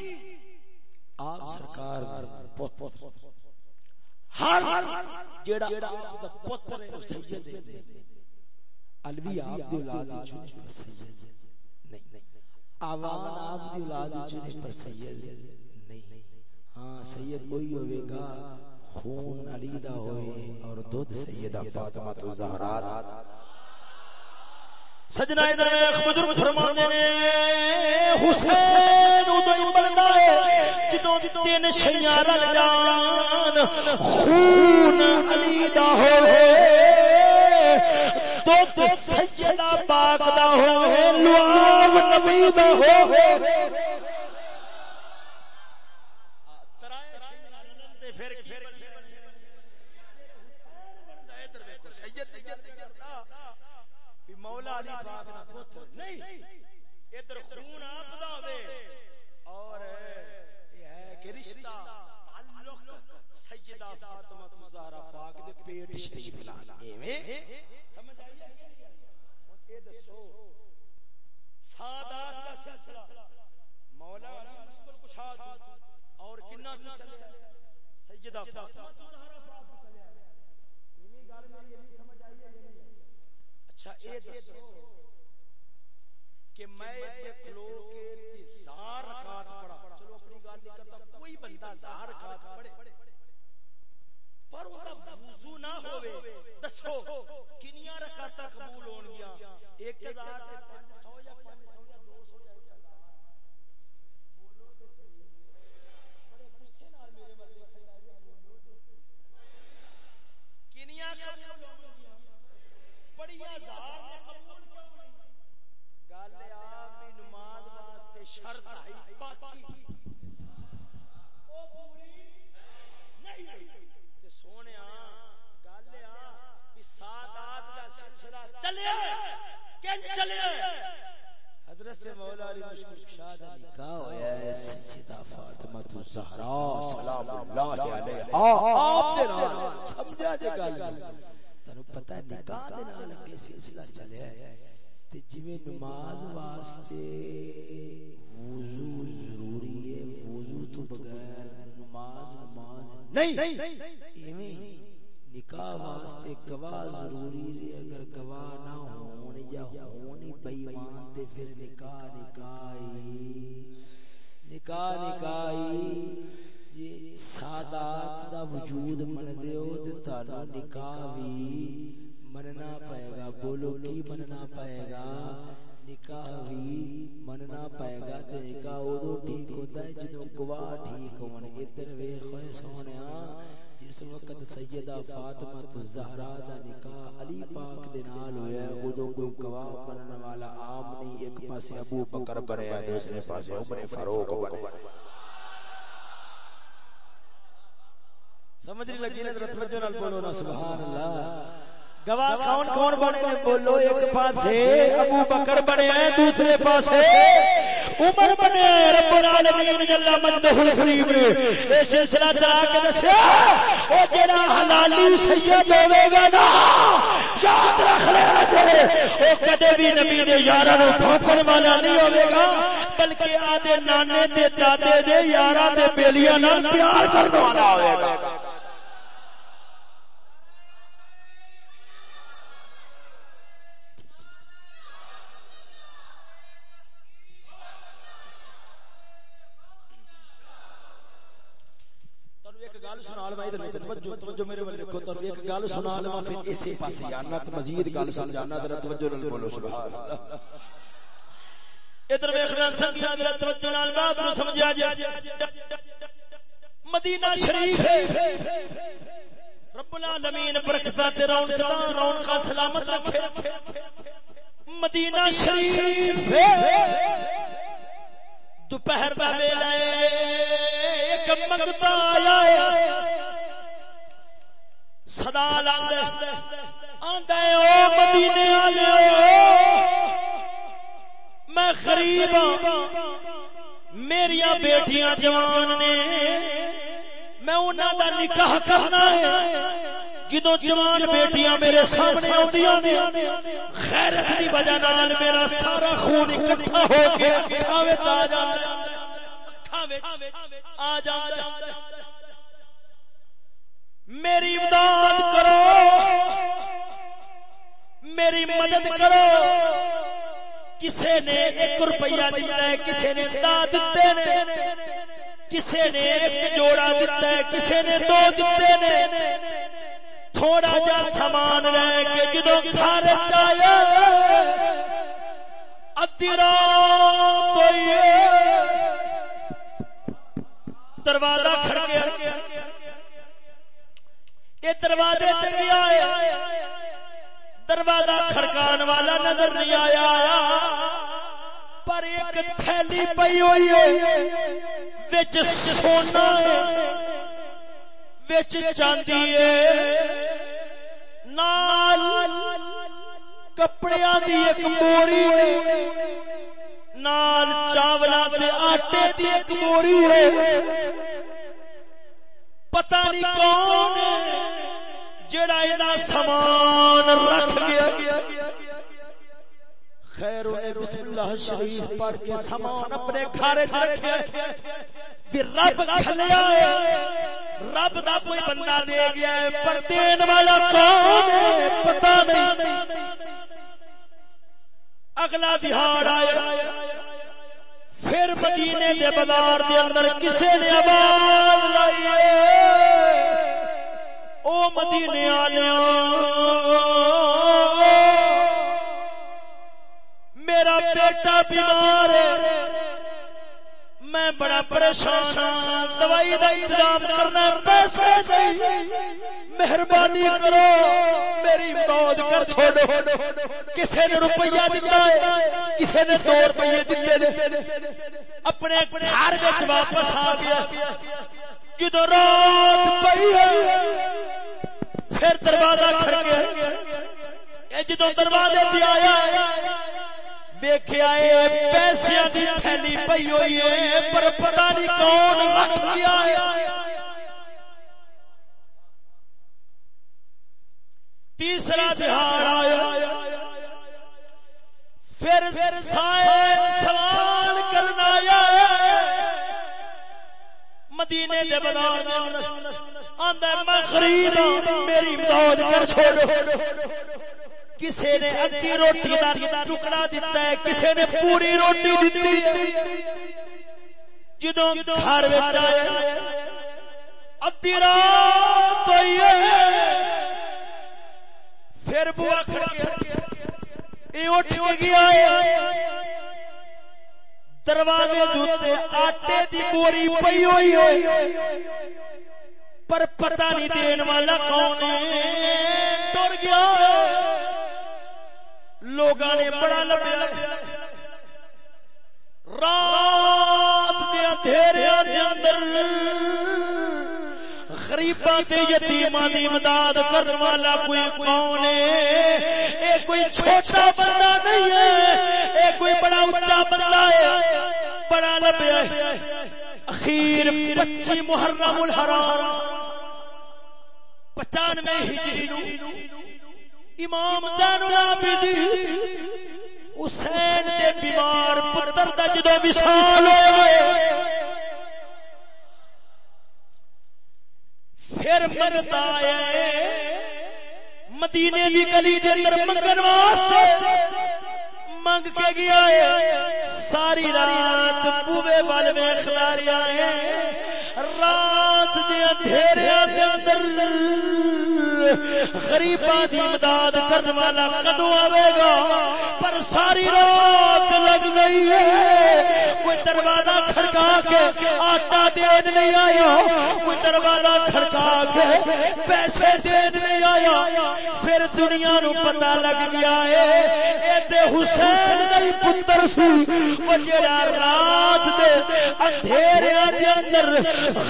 آپ سرکار پوت ہر جیڑا آپ دا پتر ہے سید ہے علوی آپ دی اولاد وچ پر سید نہیں آوان آپ دی اولاد وچ پر سید نہیں۔ ہاں سید کوئی ہوئے گا، خون علی دا ہوئے اور دودھ سیدہ فاطمہ تو زہرات سجنا ادھر بزرگ فرماندے نے حسین اودوں ہی بندا ہے جدوں تین شیاں رل جان، خون علی دا ہوئے، دودھ سیدہ پاک دا نبی دا مولا علی پاک نہ پتر نہیں، ادھر خون آپ دا ہوئے اور یہ ہے کہ رشتہ، تعلق سیدہ فاطمہ زہرا پاک دے پیٹ شریف لانا ایویں؟ سمجھ آئی ہے اے دسو، سادات دا سلسلہ۔ مولا علی مشکل کشا اور کنا کنا چلے۔ سیدہ فاطمہ زہرا پاک چلے ایویں گل میری یہ سمجھ آئی ہے اچھا اے دسو کہ میں ایتھے کھلو کے ہزار رکعت پڑھا۔ چلو اپنی گل نہیں کرتا کوئی بندہ ہزار رکعت پڑھے۔ پر اوندا وضو نہ ہوے دسو کنیاں رکعتاں قبول ہون گیا۔ 1000 تے 500 یا 500 یا 200 یا 1000 بولو تے صحیح بڑے غصے نال میرے ورگے کھڑا جی بولو تے کنیاں قبول ہون ہزار نے قبول کیوں نہیں؟ گل نماز واسطے شرط ہے، پاکی۔ او پوری؟ نہیں۔ تے سونیا گل آ بھی سادات دا سلسلہ چلے۔ کہ حضرت مولا علی مشکل شاد کا ہویا ہے، سیدہ فاطمہ الزہرا سلام اللہ علیہا آپ دے نال، سمجھا جے گل۔ تانوں پتہ ہے نکاح دے نال اگے سلسلہ چلیا ہے۔ تے جویں نماز واسطے وضو ضروری ہے، وضو تو بغیر نماز نماز نہیں۔ ایویں نکاح واسطے گواہ ضروری ہے، اگر گواہ نہ ہون یا ہون بے ایمان تے پھر نکاح نکاح نکاح نکاح جی سادات دا وجود من دیو تے تانوں نکاح وی مننا پائے گا بولو کی مننا پائے گا نکاح بھی مننا پائے گا تے نکاح ادو ٹھیک ہوتا ہے جدو گواہ ٹھیک ہون۔ ادھر ویکھ ہوئے سونیا، جس وقت سیدہ فاطمہ الزہرا دا نکاح علی پاک دے نال ہویا ہے ادو کوئی گواہ بننے والا عام نہیں۔ ایک پاسے ابو بکر بنے دوسرے پاسے عمر فاروق بنے سمجھ نہیں لگی توجہ نال بولو نا سبحان اللہ۔ گواہ کون کون بنے نے؟ بولو ایک پاسے۔ ابو بکر بنے ہیں دوسرے پاسے۔ عمر بنے ہیں رب العالمین جل مجدہ الکریم نے۔ سلسلہ چلا کے دسیا او جڑا حلالی سید ہوے گا نا یاد رکھ لینا او کدے بھی نبی دے یاراں نو ٹھوکن والا نہیں ہوے گا بلکہ آدے نانے تے دادے دے یاراں دے بیلیاں نال پیار کرنے والا ہوے گا۔ مزید گل سمجھانا توجہ نال بولو، سبحان اللہ۔ ادھر ویکھنا ذرا توجہ نال بات نو سمجھا مدینہ شریف رب العالمین برکتاں تے رونقاں رونقاں سلامت رکھے۔ مدینہ شریف دوپہر کا ویلا ایک منگتا آیا سدا لاندے آندا ہے، او مدینے والے، میں غریب ہاں۔ بیٹیاں جوان نے، میں انہاں دا نکاح کرنا ہے۔ جدو جوان بیٹیاں میرے سامنے آدیاں نے خیرت دی وجہ نال میرا سارا خون اکٹھا ہو کے اکھاں وچ آ جاندا اکھاں وچ آ جاندا میری امداد کرو۔ میری مدد کرو۔ کسے نے ایک روپیہ دیتا ہے، کسے نے دا دیتے نے۔ کسے نے ایک جوڑا دیتا ہے، کسے نے دو دیتے نے۔ تھوڑا جا سامان رہ کے جدو گھر چایا ادی رات دروازہ کھڑ گیا۔ یہ دروازے تے گیا دروازہ کھڑکان والا نظر نہیں آیا۔ پر ایک تھیلی پئی ہوئی ہے۔ وچ سونا وچ چاندی نال کپڑیاں دی ایک موری نال چاولاں تے آٹے دی ایک موری ہے۔ پتہ نہیں کون جڑا اینا سامان رکھ گیا خیر بسم اللہ شریف پڑھ کے سامان اپنے کھارے چ رکھے۔ بھی رب کھلیا رب دا کوئی بندہ دے گیا ہے۔ پر دین والا کون ہے؟ پتہ نہیں۔ اگلا دہاڑ آیا۔ پھر مدینے دے بازار دے اندر کسے نے آواز لائی او مدینے والے میرا بیٹا بیمار ہے۔ میں بڑا پریشان دوائی دا انتظام کرنا پیسے نہیں۔ مہربانی کرو، میری موت کر چھوڑو۔ کسی نے روپیہ دیتا ہے کسی نے دو روپیے دیتے اپنے گھر وچ واپس آ گیا۔ جدو رات پئی ہے، پھر دروازہ کھڑ گیا جدو دروازے پہ آیا دیکھا پیسے دی تھیلی پئی ہوئی ہے پر پتا نہیں کون رکھ گیا ہے۔ تیسرا دہاڑ آیا۔ پھر سوال کرنا آیا۔ مدینے دے بازار آندا میں خرید ہاں، میری موج کر چھوڑو۔ کسی نے ادھی روٹی کا ٹکڑا دیتا ہے کسی نے پوری روٹی دیتی ہے۔ جدو گھر ادھی رات پھر بوا یہ اٹھ گیا دروازے دوتے آٹے دی بوری پئی ہوئی پر پتہ نہیں دین والا کون ٹر گیا لوگ نے بڑا لبیا رات دے اندھیرے دے اندر غریباں تے یتیماں دی امداد کرن والا کوئی کون ہے؟ اے کوئی چھوٹا بندہ نہیں ہے، اے کوئی بڑا اونچا بندہ ہے۔ بڑا لبیا اخیر پچی محرم الحرام۔ پچانوے ہجری نو۔ امام زین العابدین، حسین دے بیمار پتر دا جدو وصال ہوئے، پھر مرتا ہے مدینے دی گلی دے اندر منگن واسطے، منگ کے گیا ہے، ساری رات بوے وال میں کھلاریا ہے، رات دے اندھیرے دے اندر غریباں دی امداد کرن والا کدو آوے گا؟ پر ساری رات لگ گئی ہے۔ کوئی دروازہ کھڑکا کے آٹا دین نہیں آیا؟ کوئی دروازہ کھڑکا کے پیسے دین نہیں آیا؟ پھر دنیا نو پتہ لگ گیا ہے۔ اے تے حسین دا پتر سی۔ او جڑا رات دے اندھیرے دے اندر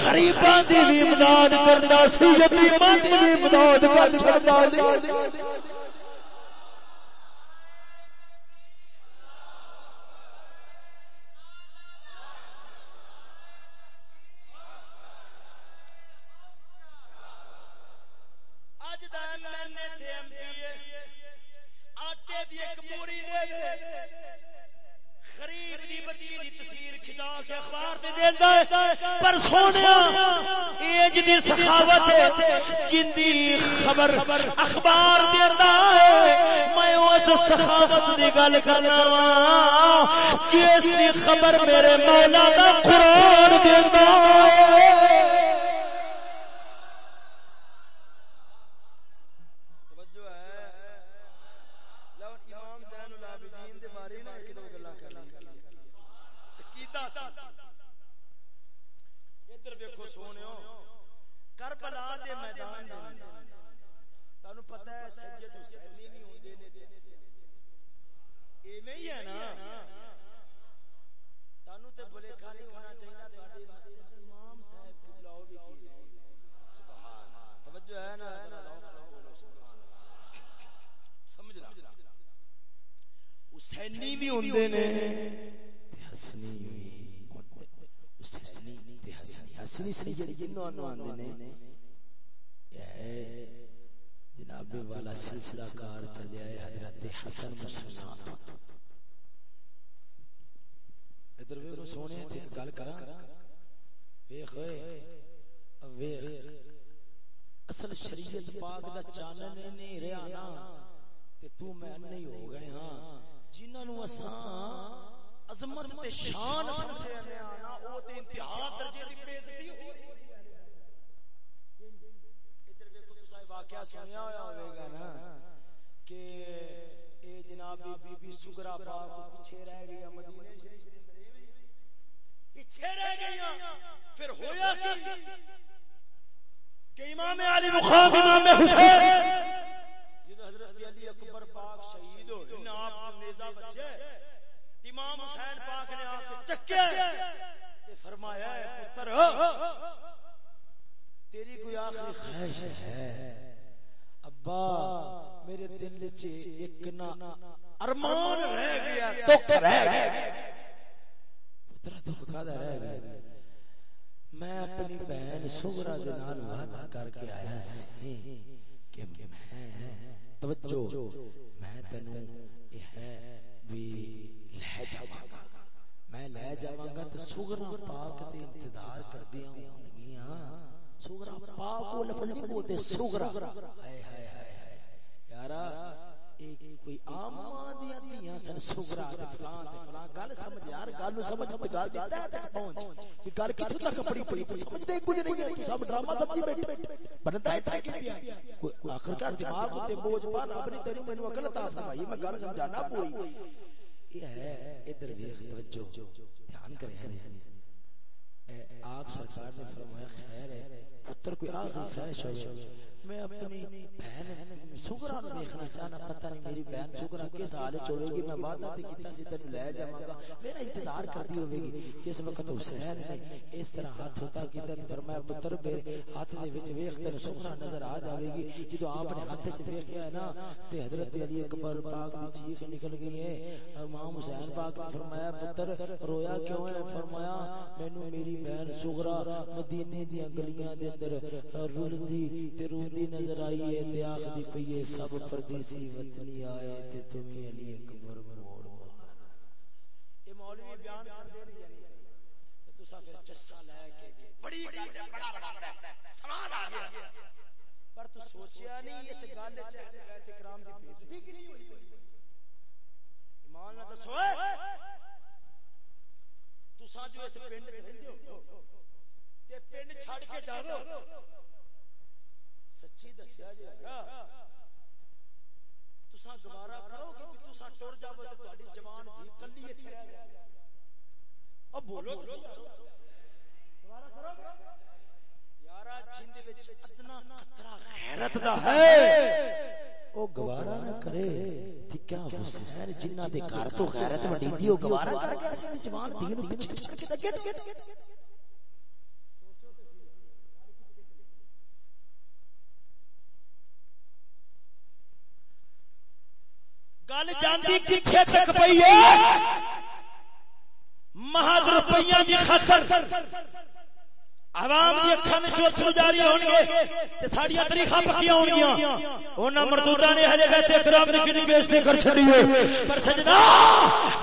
غریباں دی امداد کردا سی، یتیماں دی امداد کر چھڑدا دی پر سونے ایج دی سخاوت ہے جندی خبر اخبار دیتا ہے، میں اس سخاوت دی گل کرنا جس دی خبر میرے مولا دا قرآن دیتا ہے کربلا دے میدان تانوں پتہ ہے سید حسینی بھی ہوندے نے۔ ایویں ہی ہے نا۔ تانوں تے بھلے کھانی ہونا چاہیے تواڈی مسجد امام صاحب قبلہ او بھی کی سبحان توجہ ہے نا۔ سمجھنا حسینی بھی ہوندے نے۔ تے حسنی۔ حسنی حسنی سید جنوں انو آندے نے۔ ہے جناب والا سلسلہ کار چلیا ہے حضرت حسن مسلمان ادھر ویکھو، سونے تے گل کراں۔ ویکھ اوئے ویکھ۔ اصل شریعت پاک دا چانن نہیں رہیا نا۔ تے تو میں نہیں ہو گئے ہاں۔ جنہاں نو اساں عظمت تے شان سمجھے نا، او تے انتہا درجے دی بے عزتی ہو واقعہ سنیا ہوا ہوئے گا نا کہ اے جناب بی بی سگرا پاک پیچھے رہ گئی مدینے پیچھے رہ گئی پھر ہویا کی کہ امام علی مقام، امام حسین جب حضرت علی اکبر پاک شہید ہو انہیں آپ نیزہ بچے امام حسین پاک نے آ کے چکے فرمایا ہے، پتر تیری کوئی آخری خواہش ہے؟ ابا، میرے دل چ ایک نا ارمان رہ گیا، دکھ رہ گیا۔ پترا دکھ کھادا رہ گیا۔ میں اپنی بہن سغرا دے نال وعدہ کر کے آیا سی کہ میں، توجہ، میں تینوں یہ ہے بھی لے جاواں گا میں لے جاواں گا تو سغرا پاک تے انتظار کردیاں ہونگیاں۔ سغرا پاک کو لفظ نہیں بولتے سغرا ہائے ہائے ہائے یارا کوئی عام ماں دیاں دیاں سن سغرا تے فلاں تے فلاں۔ گل سمجھ یار، گل سمجھ گل دیتا تک پہنچ۔ کہ گل کتھوں تک پڑی پئی؟ تو سمجھ دے کچھ نہیں ہے۔ سب ڈرامہ سمجھی بیٹھے بنتا ہے تھا کہ کوئی آخر کار دماغ تے بوجھ پا، رب نے تینوں مینوں عقل عطا فرمائی۔ میں گل سمجھانا یہ ہے، ادھر توجہ۔ دھیان کرے آپ سرکار نے فرمایا، خیر ہے۔ پتر کوئی آخری خواہش ہوئے میں اپنی بہن سگرا نو دیکھنا چاہنا، پتہ نہیں میری بہن سگرا کس حال چلے گی میں وعدہ تے کیتا سی تینوں لے جاواں گا۔ میرا انتظار کردی ہوے گی۔ جس وقت حسین نے اس طرح ہاتھ ہوتا کیتا نے فرمایا، پتر، میرے ہاتھ دے وچ ویکھ تے سگرا نظر آ جاوے گی۔ جدوں آپ نے ہاتھ وچ ویکھیا ہے نا، تے حضرت علی اکبر پاک دی چیخ نکل گئی ہے۔ امام حسین پاک نے فرمایا، پتر، رویا کیوں ہے؟ فرمایا، مینوں میری بہن سگرا مدینے دی گلیاں دے اندر رلدی تے روندی نظر آئی ہے تے آکھدی پئی ہے سب پردیسی وطنی آئے تے تمہیں علی اکبر موڑ یہ مولوی بیان کر دے نہیں یعنی تے تسا پھر چسا لے کے بڑی بڑا بڑا سوال آ گیا۔ پر تو سوچیا نہیں، اس گل وچ بیت کرام دی بے عزتی کی نہیں ہوئی ایمان نال دسو۔ تسا جو اس پنڈ وچ رہندے ہو، تے پنڈ چھڑ کے جاؤ۔ سچی دسیا جی تسا گوارا کرو گے کہ تسا ٹر جاؤ تے تہاڈی جوان دی کلی ایتھے رہ جائے۔ اب بولو گوارا کرو۔ گے یارا جند وچ اتنا خطرہ غیرت دا ہے۔ او گوارا نہ کرے۔ تے کیا حسین جنہ دے گھر تو غیرت وڈی دی، او گوارا کر کے اسی جوان دی نو پیچھے چھڑ کے گٹ گل جاندی کتھے تک پئی ہے؟ مہاد روپیہ دی خاطر۔ عوام دی اکھاں وچ اتھرو جاری ہون گے تے ساڈیاں تاریخاں پکیاں ہون گیاں انہاں مردوداں نے ہلے بیت اکرام دی کتنی بےزتی کر چھڑی ہے۔ پر سجدہ،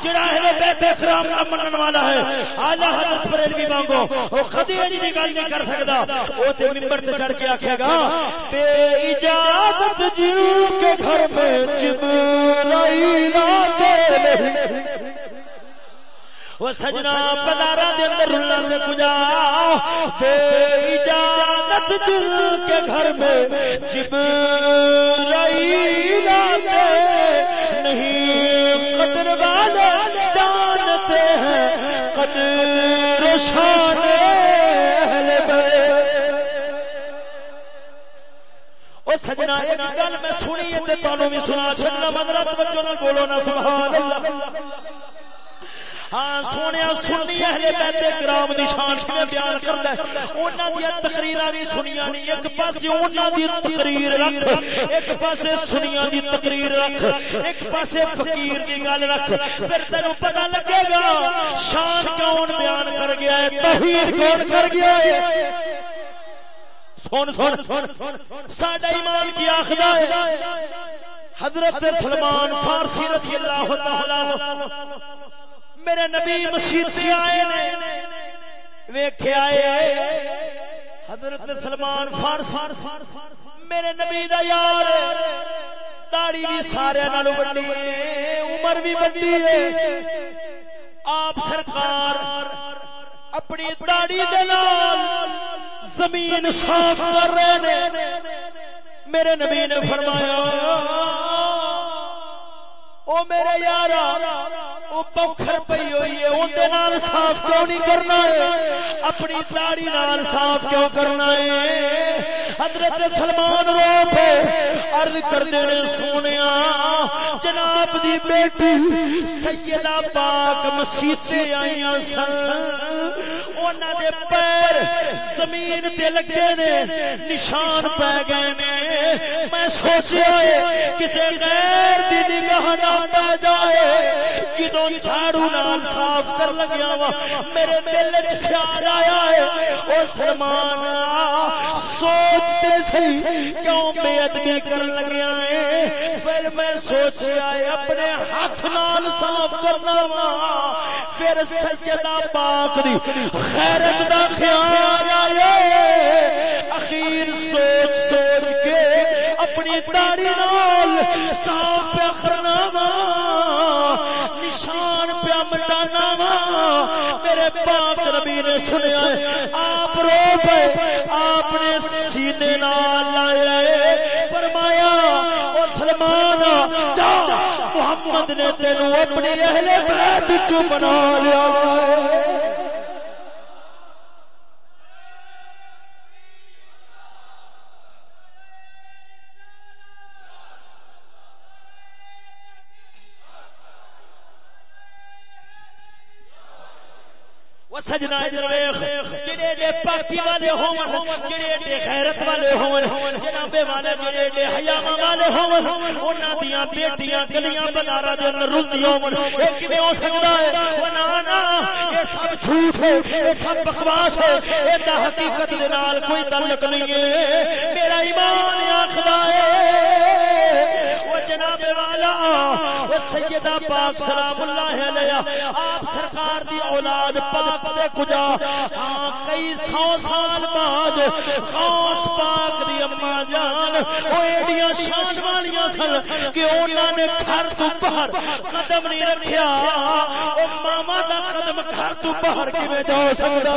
جڑا ہلے بیت اکرام دا منن والا ہے، اعلی حضرت بریلوی مانگو او کدی ایجی دی گل نہیں کر سکدا۔ او تے منبر تے چڑھ کے آکھے گا، بے اجازت جیو کے گھر میں جبرائیل آتے نہیں وہ سجنا بازارا دے اندر رلن دے کجا بے اجازت جل کے گھر میں جبرائیل آتے نہیں۔ قدر والے جانتے ہیں، قدر شان اہل بیت۔ سجنا ایک گل میں سنی تے تانوں بھی سنا چھڈنا۔ مدرا توجہ نال بولو نا، سبحان اللہ۔ ہاں سونے سنی اہل بیت کرام دی شان کیویں بیان کردا ہے۔ انہاں دی تقریراں بھی سنیاں نہیں، ایک پاسے انہاں دی تقریر رکھ، ایک پاسے سنیاں دی تقریر رکھ، ایک پاسے فقیر دی گل رکھ۔ پھر تینوں پتہ لگے گا، شان کون بیان کر گیا ہے، توحید کون کر گیا ہے۔ سن سن سن ساڈا ایمان کی آخدا ہے۔ حضرت سلمان فارسی رضی اللہ تعالی میرے نبی مسیح سے آئے نے، ویکھے آئے، حضرت سلمان فارس، میرے نبی دا یار داڑی بھی سارے نالوں بڑی عمر بھی بڑی ہے۔ آپ سرکار اپنی داڑی دے نال زمین صاف کر رہے نے۔ میرے نبی نے فرمایا، او میرے یارا او پوکھر پئی ہوئی ہے اون دے نال صاف کیوں نہیں کرنا ہے؟ اپنی داڑھی نال صاف کیوں کرنا ہے؟ حضرت سلمان رو پہ عرض کر دے نے سونیا، جناب دی بیٹی سیدہ پاک مسیح سے آئیاں سن۔ انہاں دے پیر زمین تے لگے نے، نشان پہ گئے نے۔ میں سوچیا ہے کسے غیر دی نگاہ نہ پہ جائے کدوں جھاڑو نال صاف کر لگیا وا، میرے دل وچ خیال آیا ہے، او سلمان، سوچتے سی کیوں بے ادبی کر لگیا ہے؟ پھر میں سوچیا اپنے ہاتھ نال صاف کرنا وا، پھر سیدہ پاک دی خیرت دا خیال آیا اخیر سوچ سوچ کے اپنی داڑی نال صاف پہ کرنا وا۔ میرے پاک نبی نے سنیا آپ رو پے آپ نے سینے نال لائے فرمایا او سلمان جا، محمد نے تینوں اپنے اہل بیت چ بنا لیا۔ ہے سجنا جڑے ایڈے پاکی والے ہون جڑے ایڈے غیرت والے ہون جنابے والے جڑے ایڈے حیا والے ہون، انہاں دیاں بیٹیاں گلیاں بازاراں دے اندر رلدی ہون۔ اے کیویں ہو سکدا ہے او نا اے سب جھوٹ ہے، اے سب بکواس ہے، اے دا حقیقت دے نال کوئی تعلق نہیں ہے میرا ایمان آکھدا ہے جناب والا او سیدہ پاک سلام اللہ علیہ، آپ سرکار دی اولاد پاک دے کجا ہاں کئی سو سال بعد خاص پاک دی اما جان او ایڈیاں شان والیاں سن کہ انہاں نے گھر تو باہر قدم نہیں رکھیا۔ او ماما دا قدم گھر تو باہر کیویں جا سکدا؟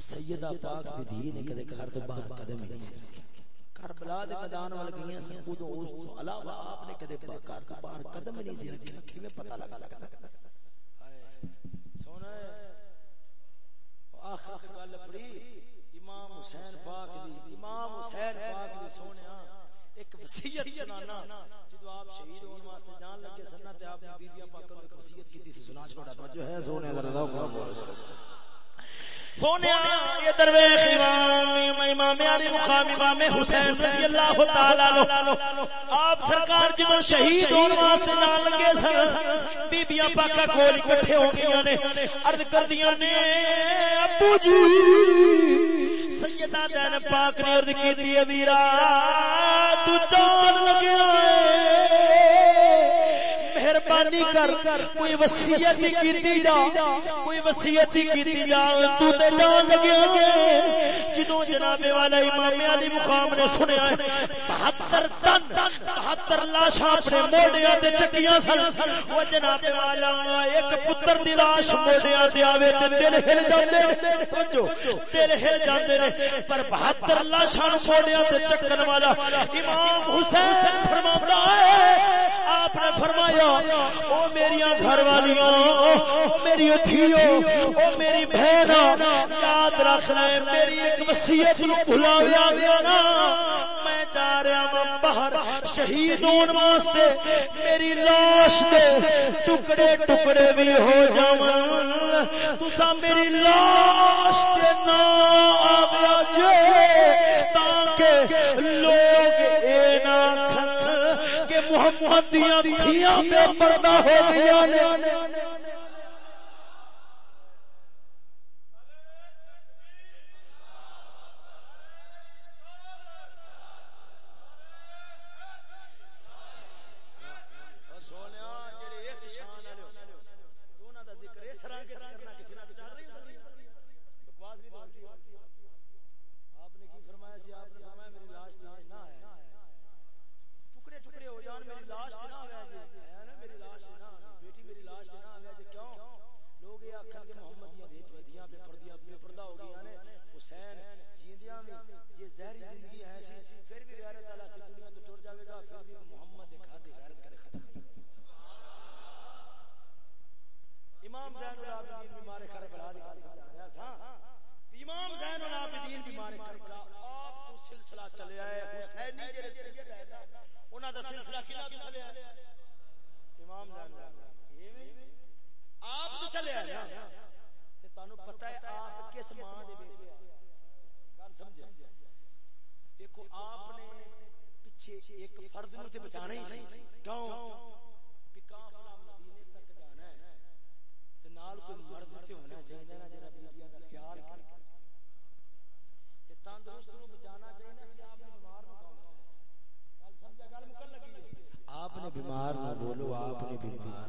سیدہ پاک دی دھی نے کدے گھر تو باہر قدم ہی نہیں کربلا دے میدان وال گئیاں سن اودوں اس تو علاوہ آپ نے کدے گھر تو باہر قدم نہیں سی کیویں پتہ لگ سکدا سونا آخر گل پڑی امام حسین پاک دی، امام حسین پاک دی سونیا، ایک وصیت سنانا۔ جدو آپ شہید ہون واسطے جان لگے سننا تے آپ نے بیبییاں پاکاں نوں ایک وصیت کیتی سی سنا چھوڑا توجہ ہے سونے ذرا ذوق نال بولو آپ سرکار جدو شہید واسطے جان لگے سن بیبیاں پاکا کول اکٹھے نے عرض کر دیا نے ابو جی! سیدہ دین پاک نے عرض کی دی ویرا، تو چاند لگیا مہربانی کر، کوئی وصیت نہیں کیتی جا، کوئی وصیت نہیں کیتی جا، تو تے جان لگیا جدوں جناب والا امام علی مقام نے سنیا ہے 72 ٹن 72 لاشاں اپنے موڑیاں تے چکیاں سن۔ او جناب والا ایک پتر دی لاش موڑیاں تے آوے تے دل ہل جاندے سمجھو دل ہل جاندے نے، پر 72 لاشاں موڑیاں تے چکن والا امام حسین فرماتا ہے آپ نے فرمایا، او میری گھر والیاں او میری تھیو او میری بہن یاد رکھنا ہے میری ایک وصیت نو بھلاویا گیا نا. میں جا رہا ہوں باہر شہید ہون واسطے، میری لاش دے ٹکڑے ٹکڑے بھی ہو جاون۔ تسا میری لاش تے نہ محمد دیاں تھیاں بے پردہ ہو گیا نے تے تانوں پتہ آپ نے بیمار نہ بولو آپ نے بیمار۔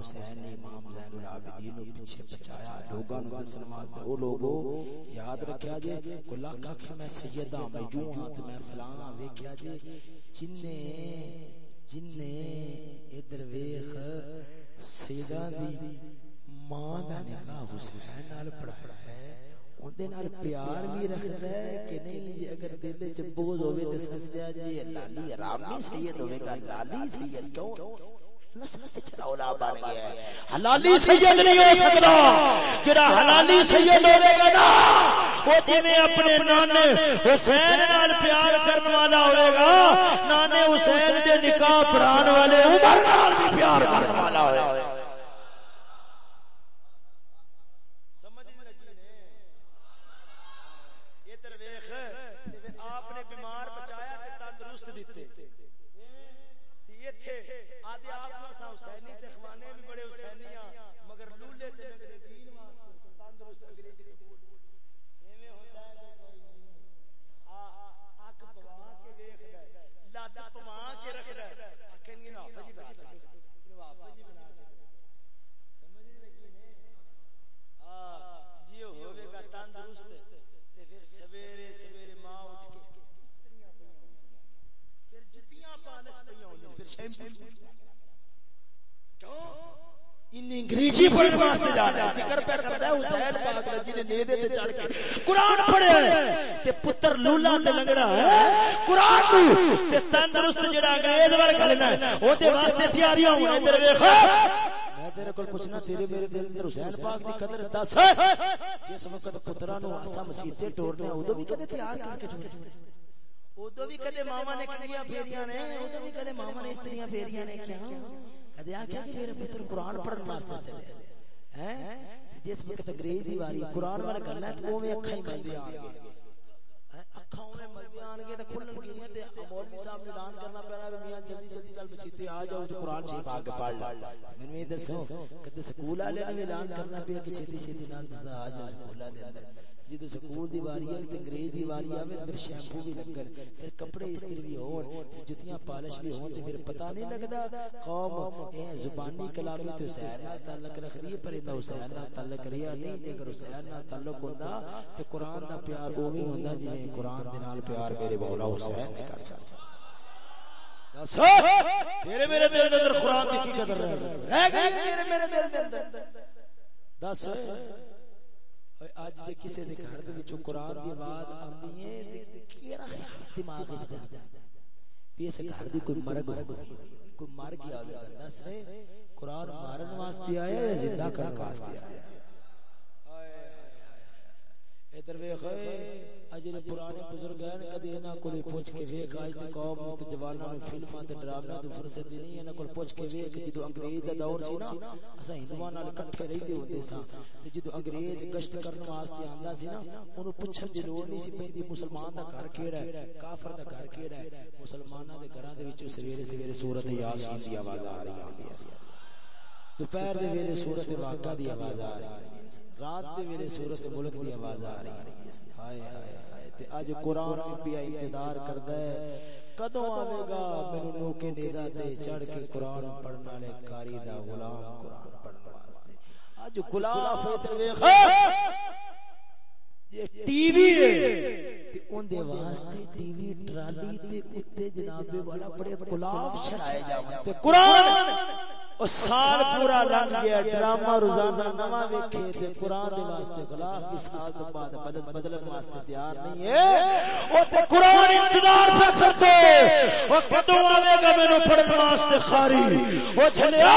حسین نے امام زین العابدین نو پیچھے بچایا، لوگاں نو دسن واسطے، او لوگو یاد رکھیا جے کو لاکھ کہ میں سیدہ، میں یوں ہاں تے میں فلاں ویکھیا جے جنے جنے ادھر ویخ سیدہ دی ماں دا نکاح حسین نال پڑھایا ہے اندے نال پیار بھی رکھدا ہے کہ نہیں جی اگر دل وچ بوجھ ہوے تے سمجھیا جی لالی آرامی سید ہوے گا، لالی سید، کیوں؟ حلالی سید نہیں ہو سکتا۔ جڑا حلالی سید ہوے گا نا جویں اپنے نانے حسین نال پیار کرن والا ہوے گا نانے حسین دے نکاح پڑھان والے عمر نال بھی پیار کرن والا ہوے گا۔ تندرست سویرے سویرے ماں اٹھ کے پھر جتیاں پالش پھر شیمپو کیوں؟ قرآن قرآن تندرست جڑا انگریز تیرے کول پوچھنا، تیرے میرے دل اندر حسین پاک دی قدر دس۔ جس وقت پتراں نو اسا مسجد تے ٹورنے اودوں بھی کدے تیار کر کے ٹورنے اودوں بھی کدے ماما نے کنگیاں پھیریاں نے اودوں بھی کدے ماما نے استریاں پھیریاں نے کیا کدے آخیا کہ میرے پتر قرآن پڑھن واسطے چلے ہیں؟ جس وقت انگریز دی واری قرآن والا کرنا ہے، تو اوویں اکھاں ہی ملدی آن گے اکھاں اوویں آن گے تے کھلن تے مولوی صاحب نے اعلان کرنا پینا میاں جلدی جلدی مسجد آ جاؤ قرآن شریف آ کے پڑھ لو مینوں یہ دسو، کدے سکول والے نے اعلان کرنا پیا، کہ چھتی چھتی نال آ جاؤ سکول دے اندر جدو سکول دی واری آوے تے انگریز دی واری آوے، پھر شیمپو بھی لگن پھر کپڑے استری بھی ہون، پھر جتیاں پالش بھی ہون، تے پھر پتہ نہیں لگدا، قوم، اے زبانی کلامی تے حسین نال تعلق رکھ دی پر ایندا حسین نال تعلق رہیا نہیں، تے اگر حسین نال تعلق ہوندا، تے قرآن دا پیار اوویں ہوندا جویں قرآن دے نال پیار میرے مولا حسین نے کر تیرے میرے دل دے اندر قرآن دی کی قدر رہ گئی؟ میرے میرے دل دے اندر۔ دس اج جے کسے دے گھر دے وچوں قران دی آواز آندی ہے تے کیڑا دماغ وچ جاندا ہے اس گھر دی کوئی مرگ ہو گئی کوئی مر گیا ہوے دس سے قران مارن واسطے آیا یا زندہ کرن واسطے آیا ادھر ویکھ اجے پرانے بزرگ ہیں کدی انہاں کول پوچھ کے ویکھ اج دی قوم تے جواناں نوں فلماں تے ڈرامے تے فرصت نہیں، انہاں کول پوچھ کے ویکھ جدوں انگریز دا دور سی نا، اساں ہندوؤں نال اکٹھے رہندے ہوندے ساں۔ تے جدوں انگریز گشت کرن واسطے آندا سی نا اونوں پوچھن دی لوڑ نہیں سی پیندی مسلمان دا گھر کیڑا ہے، کافر دا گھر کیڑا ہے۔ مسلماناں دے گھراں دے وچ سویرے سویرے سورت یاسین دی آواز آ رہی ہوندی ہے دوپہر دے ویلے سورت واقعہ دی آواز آ رہی ہے، رات دے ویلے سورت ملک دی آواز آ رہی ہے۔ ہائے ہائے ہائے، تے اج قران بھی پیا انتظار کردا ہے۔ کدوں آوے گا؟ مینوں نو کے نیرا تے چڑھ کے قران پڑھن والے کاری دا غلام قران پڑھن واسطے۔ اج غلاف تے ویکھ یہ ٹی وی تے اون دے واسطے ٹی وی، ٹرالی تے کتے جناب والا بڑے غلاف چھڑائے جاون۔ تے قران او سال پورا لنگ گیا، ڈرامہ روزانہ نواں ویکھے تے قران دے واسطے خلاف بھی سال تو بعد بدل بدلن واسطے تیار نہیں ہے۔ او تے قران انتظار پہ کرتے۔ او کدوں آوے گا مینوں پڑھن واسطے خاری۔ او چلیا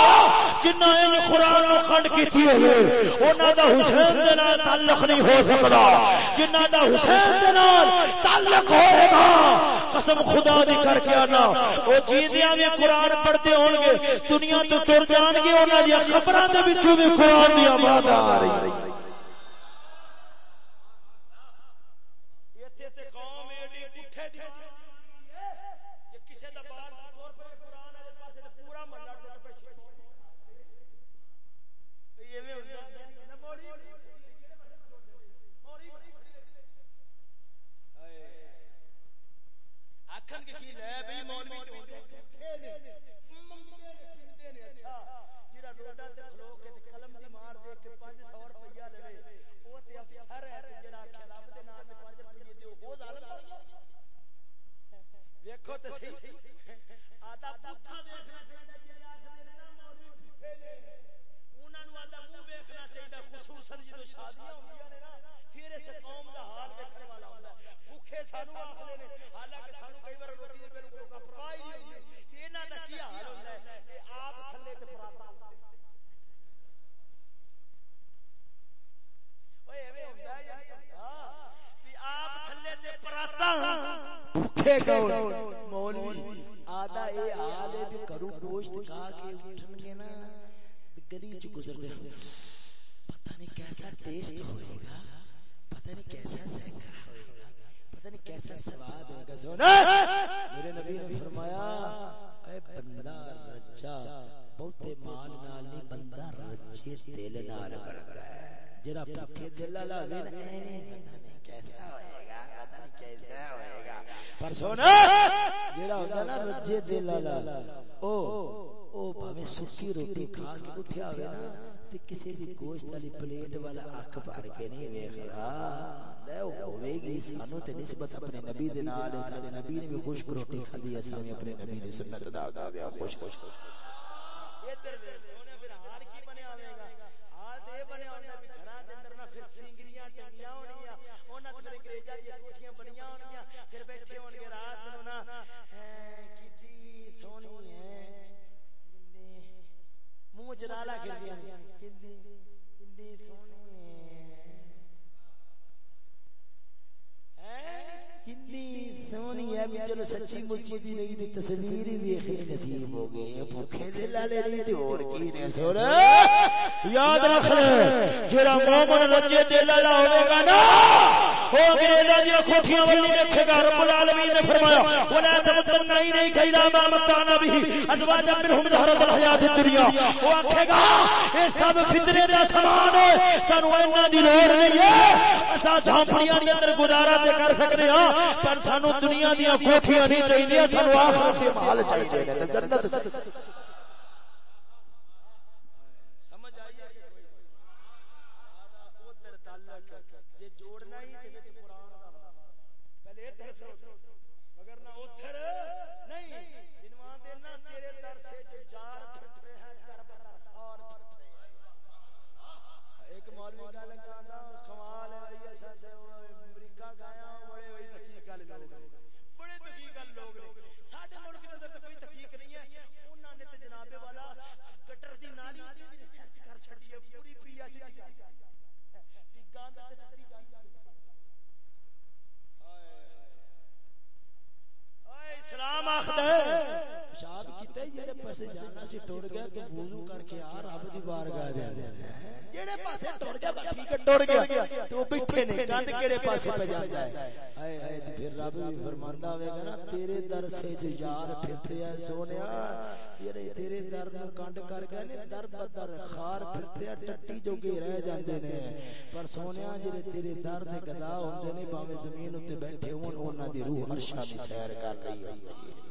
جنہ ان قران نو کھنڈ کیتی ہوئے، انہاں دا حسین دے نال تعلق نہیں ہو سکدا۔ جنہ دا حسین دے نال تعلق ہوئے گا قسم خدا دی کر کے آنا۔ او جیندیاں بھی قران پڑھتے ہون گے، دنیا تو تر جان گے، انہاں دی خبراں دے وچوں بھی قران دی آواز آ رہی۔ ہے مولوی، آدھا اے حال ہے بھی کرو گوشت کھا کے اٹھن گے نا، گلی چ گزر دے کیسا ٹیسٹ ہوئے گا پتہ نہیں کیسا ذائقہ ہوئے گا پتہ نہیں کیسا سواد ہوئے گا سونا، میرے نبی نے فرمایا، اے بندہ رجا، بہتے مال نال نہیں، بندہ رجے دل نال بندا ہے۔ جڑا بھوکے دل والا ہوے نا، ایویں پتہ نہیں کیسا ہوئے گا، پتہ نہیں کیسا ہوئے گا۔ پر سونا، جڑا ہوندا نا رجے دل والا، او او بھاویں سکی روٹی کھا کے اٹھیا ہوے نا تے کسی دی گوشت والی پلیٹ والا اکھ بھر کے نہیں ویکھدا، لے ہوے گی، سانو تے نسبت اپنے نبی دے نال ہے نبی نے بھی خوش روٹی کھادی ہے سامنے اپنے نبی دی سنت ادا کر دیا خوش خوش ادھر سونے پھر حال کی بنیا ہوے گا؟ حال تے اے بنیا ہوندا بھی گھراں دے اندر نہ پھر سنگریاں ٹنگیاں ہونیاں تے انگریزاں دی کوٹھیاں بنیاں پھر بیٹھے ہون گے رات نو نا۔ کیتی سونی ہے منہ گیا لیکن ہے بھی چلو سچی مچی دی دی تصویر ہی نصیب ہو گئی بھوکے دے لالے تے اور کی نے یاد رکھ لے، جڑا مومن رجے دل والا ہوے گا نا انگریزاں دی کوٹھیاں ولی گا، رب العالمین نے فرمایا، ولا تمتن نہیں نہیں ما متانا ازواج منهم الحیات الدنیا آکھے گا اے سب فتنے دا سامان ہے، سانو انہاں دی لوڑ نہیں ہے۔ دے اندر گزارا تے کر سکدے ہاں۔ پر سانو دنیا دی کوٹھیاں نہیں چاہیے سانو آخرت دے محل چاہیے جنت چاہیے پاسے جانا سی، ٹر گیا کہ وضو کر کے آ، رب دی بارگاہ دے جڑے پاسے ٹر گیا ٹھیک ٹر گیا۔ تو بیٹھے نے، گند کیڑے پاسے پہ جاندا ہے۔ ہائے ہائے جی پھر رب بھی فرماندا ہوے گا نا، تیرے در سے جو یار پھرتے ہیں سونیا یہ یعنی تیرے در نو کنڈ کر گئے نے در بدر خار پھرتے ہیں، ٹٹی جو کے رہ جاندے نے۔ پر سونیا جڑے تیرے در دے گدا ہوندے نے باویں زمین تے بیٹھے ہون، انہاں دی روح عرشاں دی سیر کر رہی ہوندی ہے۔